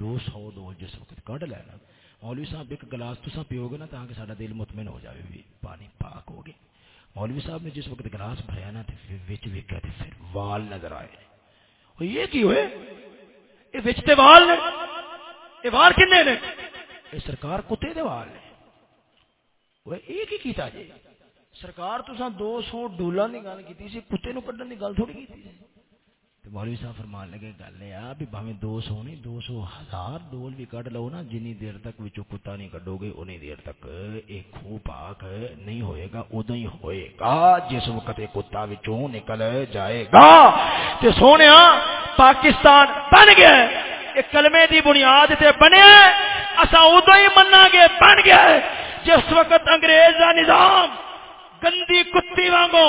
دو سو ڈول جس وقت کڈ لینا مولوی صاحب ایک گلاس تسا پیو گے نا تاکہ ساڈا دل مطمئن ہو جائے بھی پانی پاک ہو گیا۔ مولوی صاحب نے جس وقت گلاس بھریا نا، تے وچ ویکھیا تے پھر وال نظر آئے۔ یہ کی ہوئے؟ یہ وچ تے وال نے؟ یہ وال کنے نے؟ یہ سرکار کتے دے وال نے؟ وہ ایک ہی کیتا جی سرکار تو دو سو ڈولر کی گل کی سی کتے نو کڈن کی گل تھوڑی کی مولوی صاحب فرمان لگے گل یہ بھی بھاوے دو سو نہیں دو سو ہزار ڈول بھی کڈ لو نا جنی دیر تک وچوں کتا نہیں کڈو گے انی دیر تک ایک خو پاک نہیں ہوئے گا ادو ہی ہوئے گا جس وقت کتا وچوں نکل جائے گا تے سونے پاکستان بن گیا ایک کلمے دی بنیاد تے بنیا اسا ادو ہی منا گے بن گیا جس وقت انگریز کا نظام گندی کتی وانگو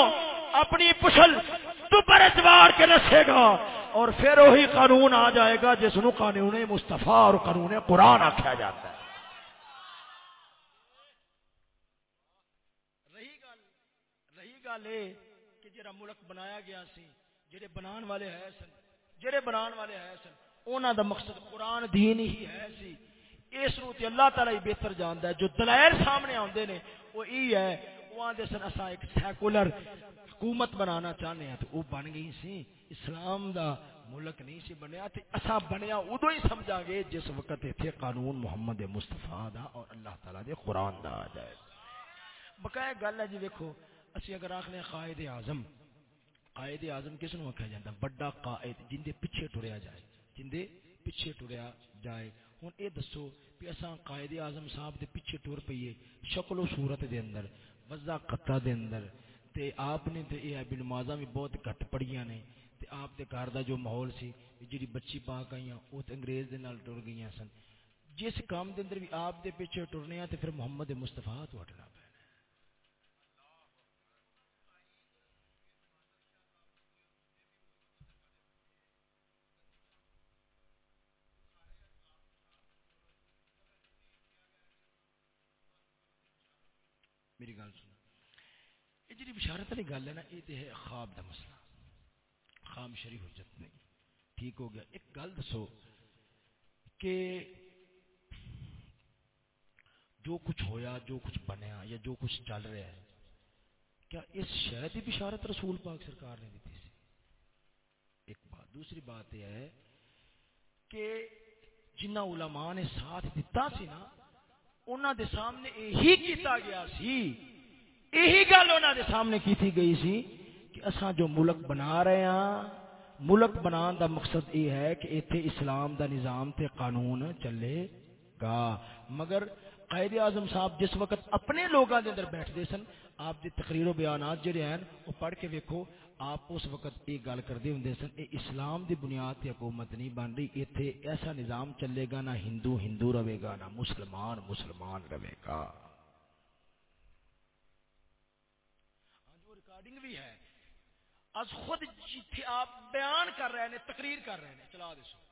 اپنی پچھل دوپر اتوار کے نسے گا اور پھر وہی قانون آ جائے گا جس نو قانون مستفا اور قانون قرآن آخیا جاتا ہے۔ رہی گل رہی گل یہ کہ جڑا ملک بنایا گیا سی، جڑے بنان والے ہے سن، جڑے بنان والے ہے سن انہوں دا مقصد قرآن دین ہی ہے سی۔ اس نو تے اللہ تعالی ہی بہتر جاندا ہے۔ جو دلائل سامنے آندے نے، وہ ای ہے، وہ آندے سن اسا ایک سیکولر حکومت بنانا چاہنے ہیں۔ تو وہ بن گئی سی۔ اسلام دا ملک نہیں سی بنیا، تے اسا بنیا ادو ہی سمجھا گے جس وقت تھے قانون محمد مصطفیٰ دا اور اللہ تعالی دے قرآن دا آ جائے۔ بقایا گل ہے جی دیکھو اسی اگر آخنے قائد اعظم قائد اعظم کس نو آخیا جاتا بڑا قائد جن دے پیچھے ٹریا جائے، جن دے پیچھے ٹریا جائے۔ ہوں یہ دسو کہ اصا قائد اعظم صاحب دے پیچھے ٹر پیے شکل و صورت دے اندر وزا قطع دے اندر۔ تے آپ نے تے یہ ابن نمازاں بھی بہت گھٹ پڑیاں نے۔ تے آپ دے گھر دا جو ماحول سی جڑی بچی پاک آئیاں وہ تے انگریز دے نال ٹر گئیاں سن۔ جس کام دے اندر بھی آپ دے پیچھے ٹرنے تے پھر محمد مصطفیٰ تو ہٹنا پینا یہ جی بشارت والی گل ہے نا، یہ ہے خواب دا مسئلہ۔ خام شریف حجت نہیں۔ ٹھیک ہو گیا۔ ایک گل دسو کہ جو کچھ ہویا، جو کچھ بنیا یا جو کچھ چل رہا ہے، کیا اس شہر کی بشارت رسول پاک سرکار نے دیتی سی؟ ایک بات۔ دوسری بات یہ ہے کہ جنہ علماء نے ساتھ دیتا سی نا انہوں دے سامنے یہی کیتا گیا سی یہی گل انہوں دے سامنے کی گئی سی کہ اساں جو ملک بنا رہے ہیں ملک بنان دا مقصد یہ ہے کہ ایتھے اسلام دا نظام تے قانون چلے گا۔ مگر قائد اعظم صاحب جس وقت اپنے لوگوں کے اندر بیٹھتے سن، آپ دی تقریر و بیانات جڑے ہیں، وہ پڑھ کے ویکھو، آپ اس وقت یہ گل کرتے ہوں سن اے اسلام دی بنیاد تے حکومت نہیں بن رہی، ایتھے ایسا نظام چلے گا نہ ہندو ہندو رہے گا، نہ مسلمان مسلمان رہے گا ریکارڈنگ بھی ہے از خود جی جتھے آپ بیان کر رہے ہیں تقریر کر رہے ہیں۔ چلا دسو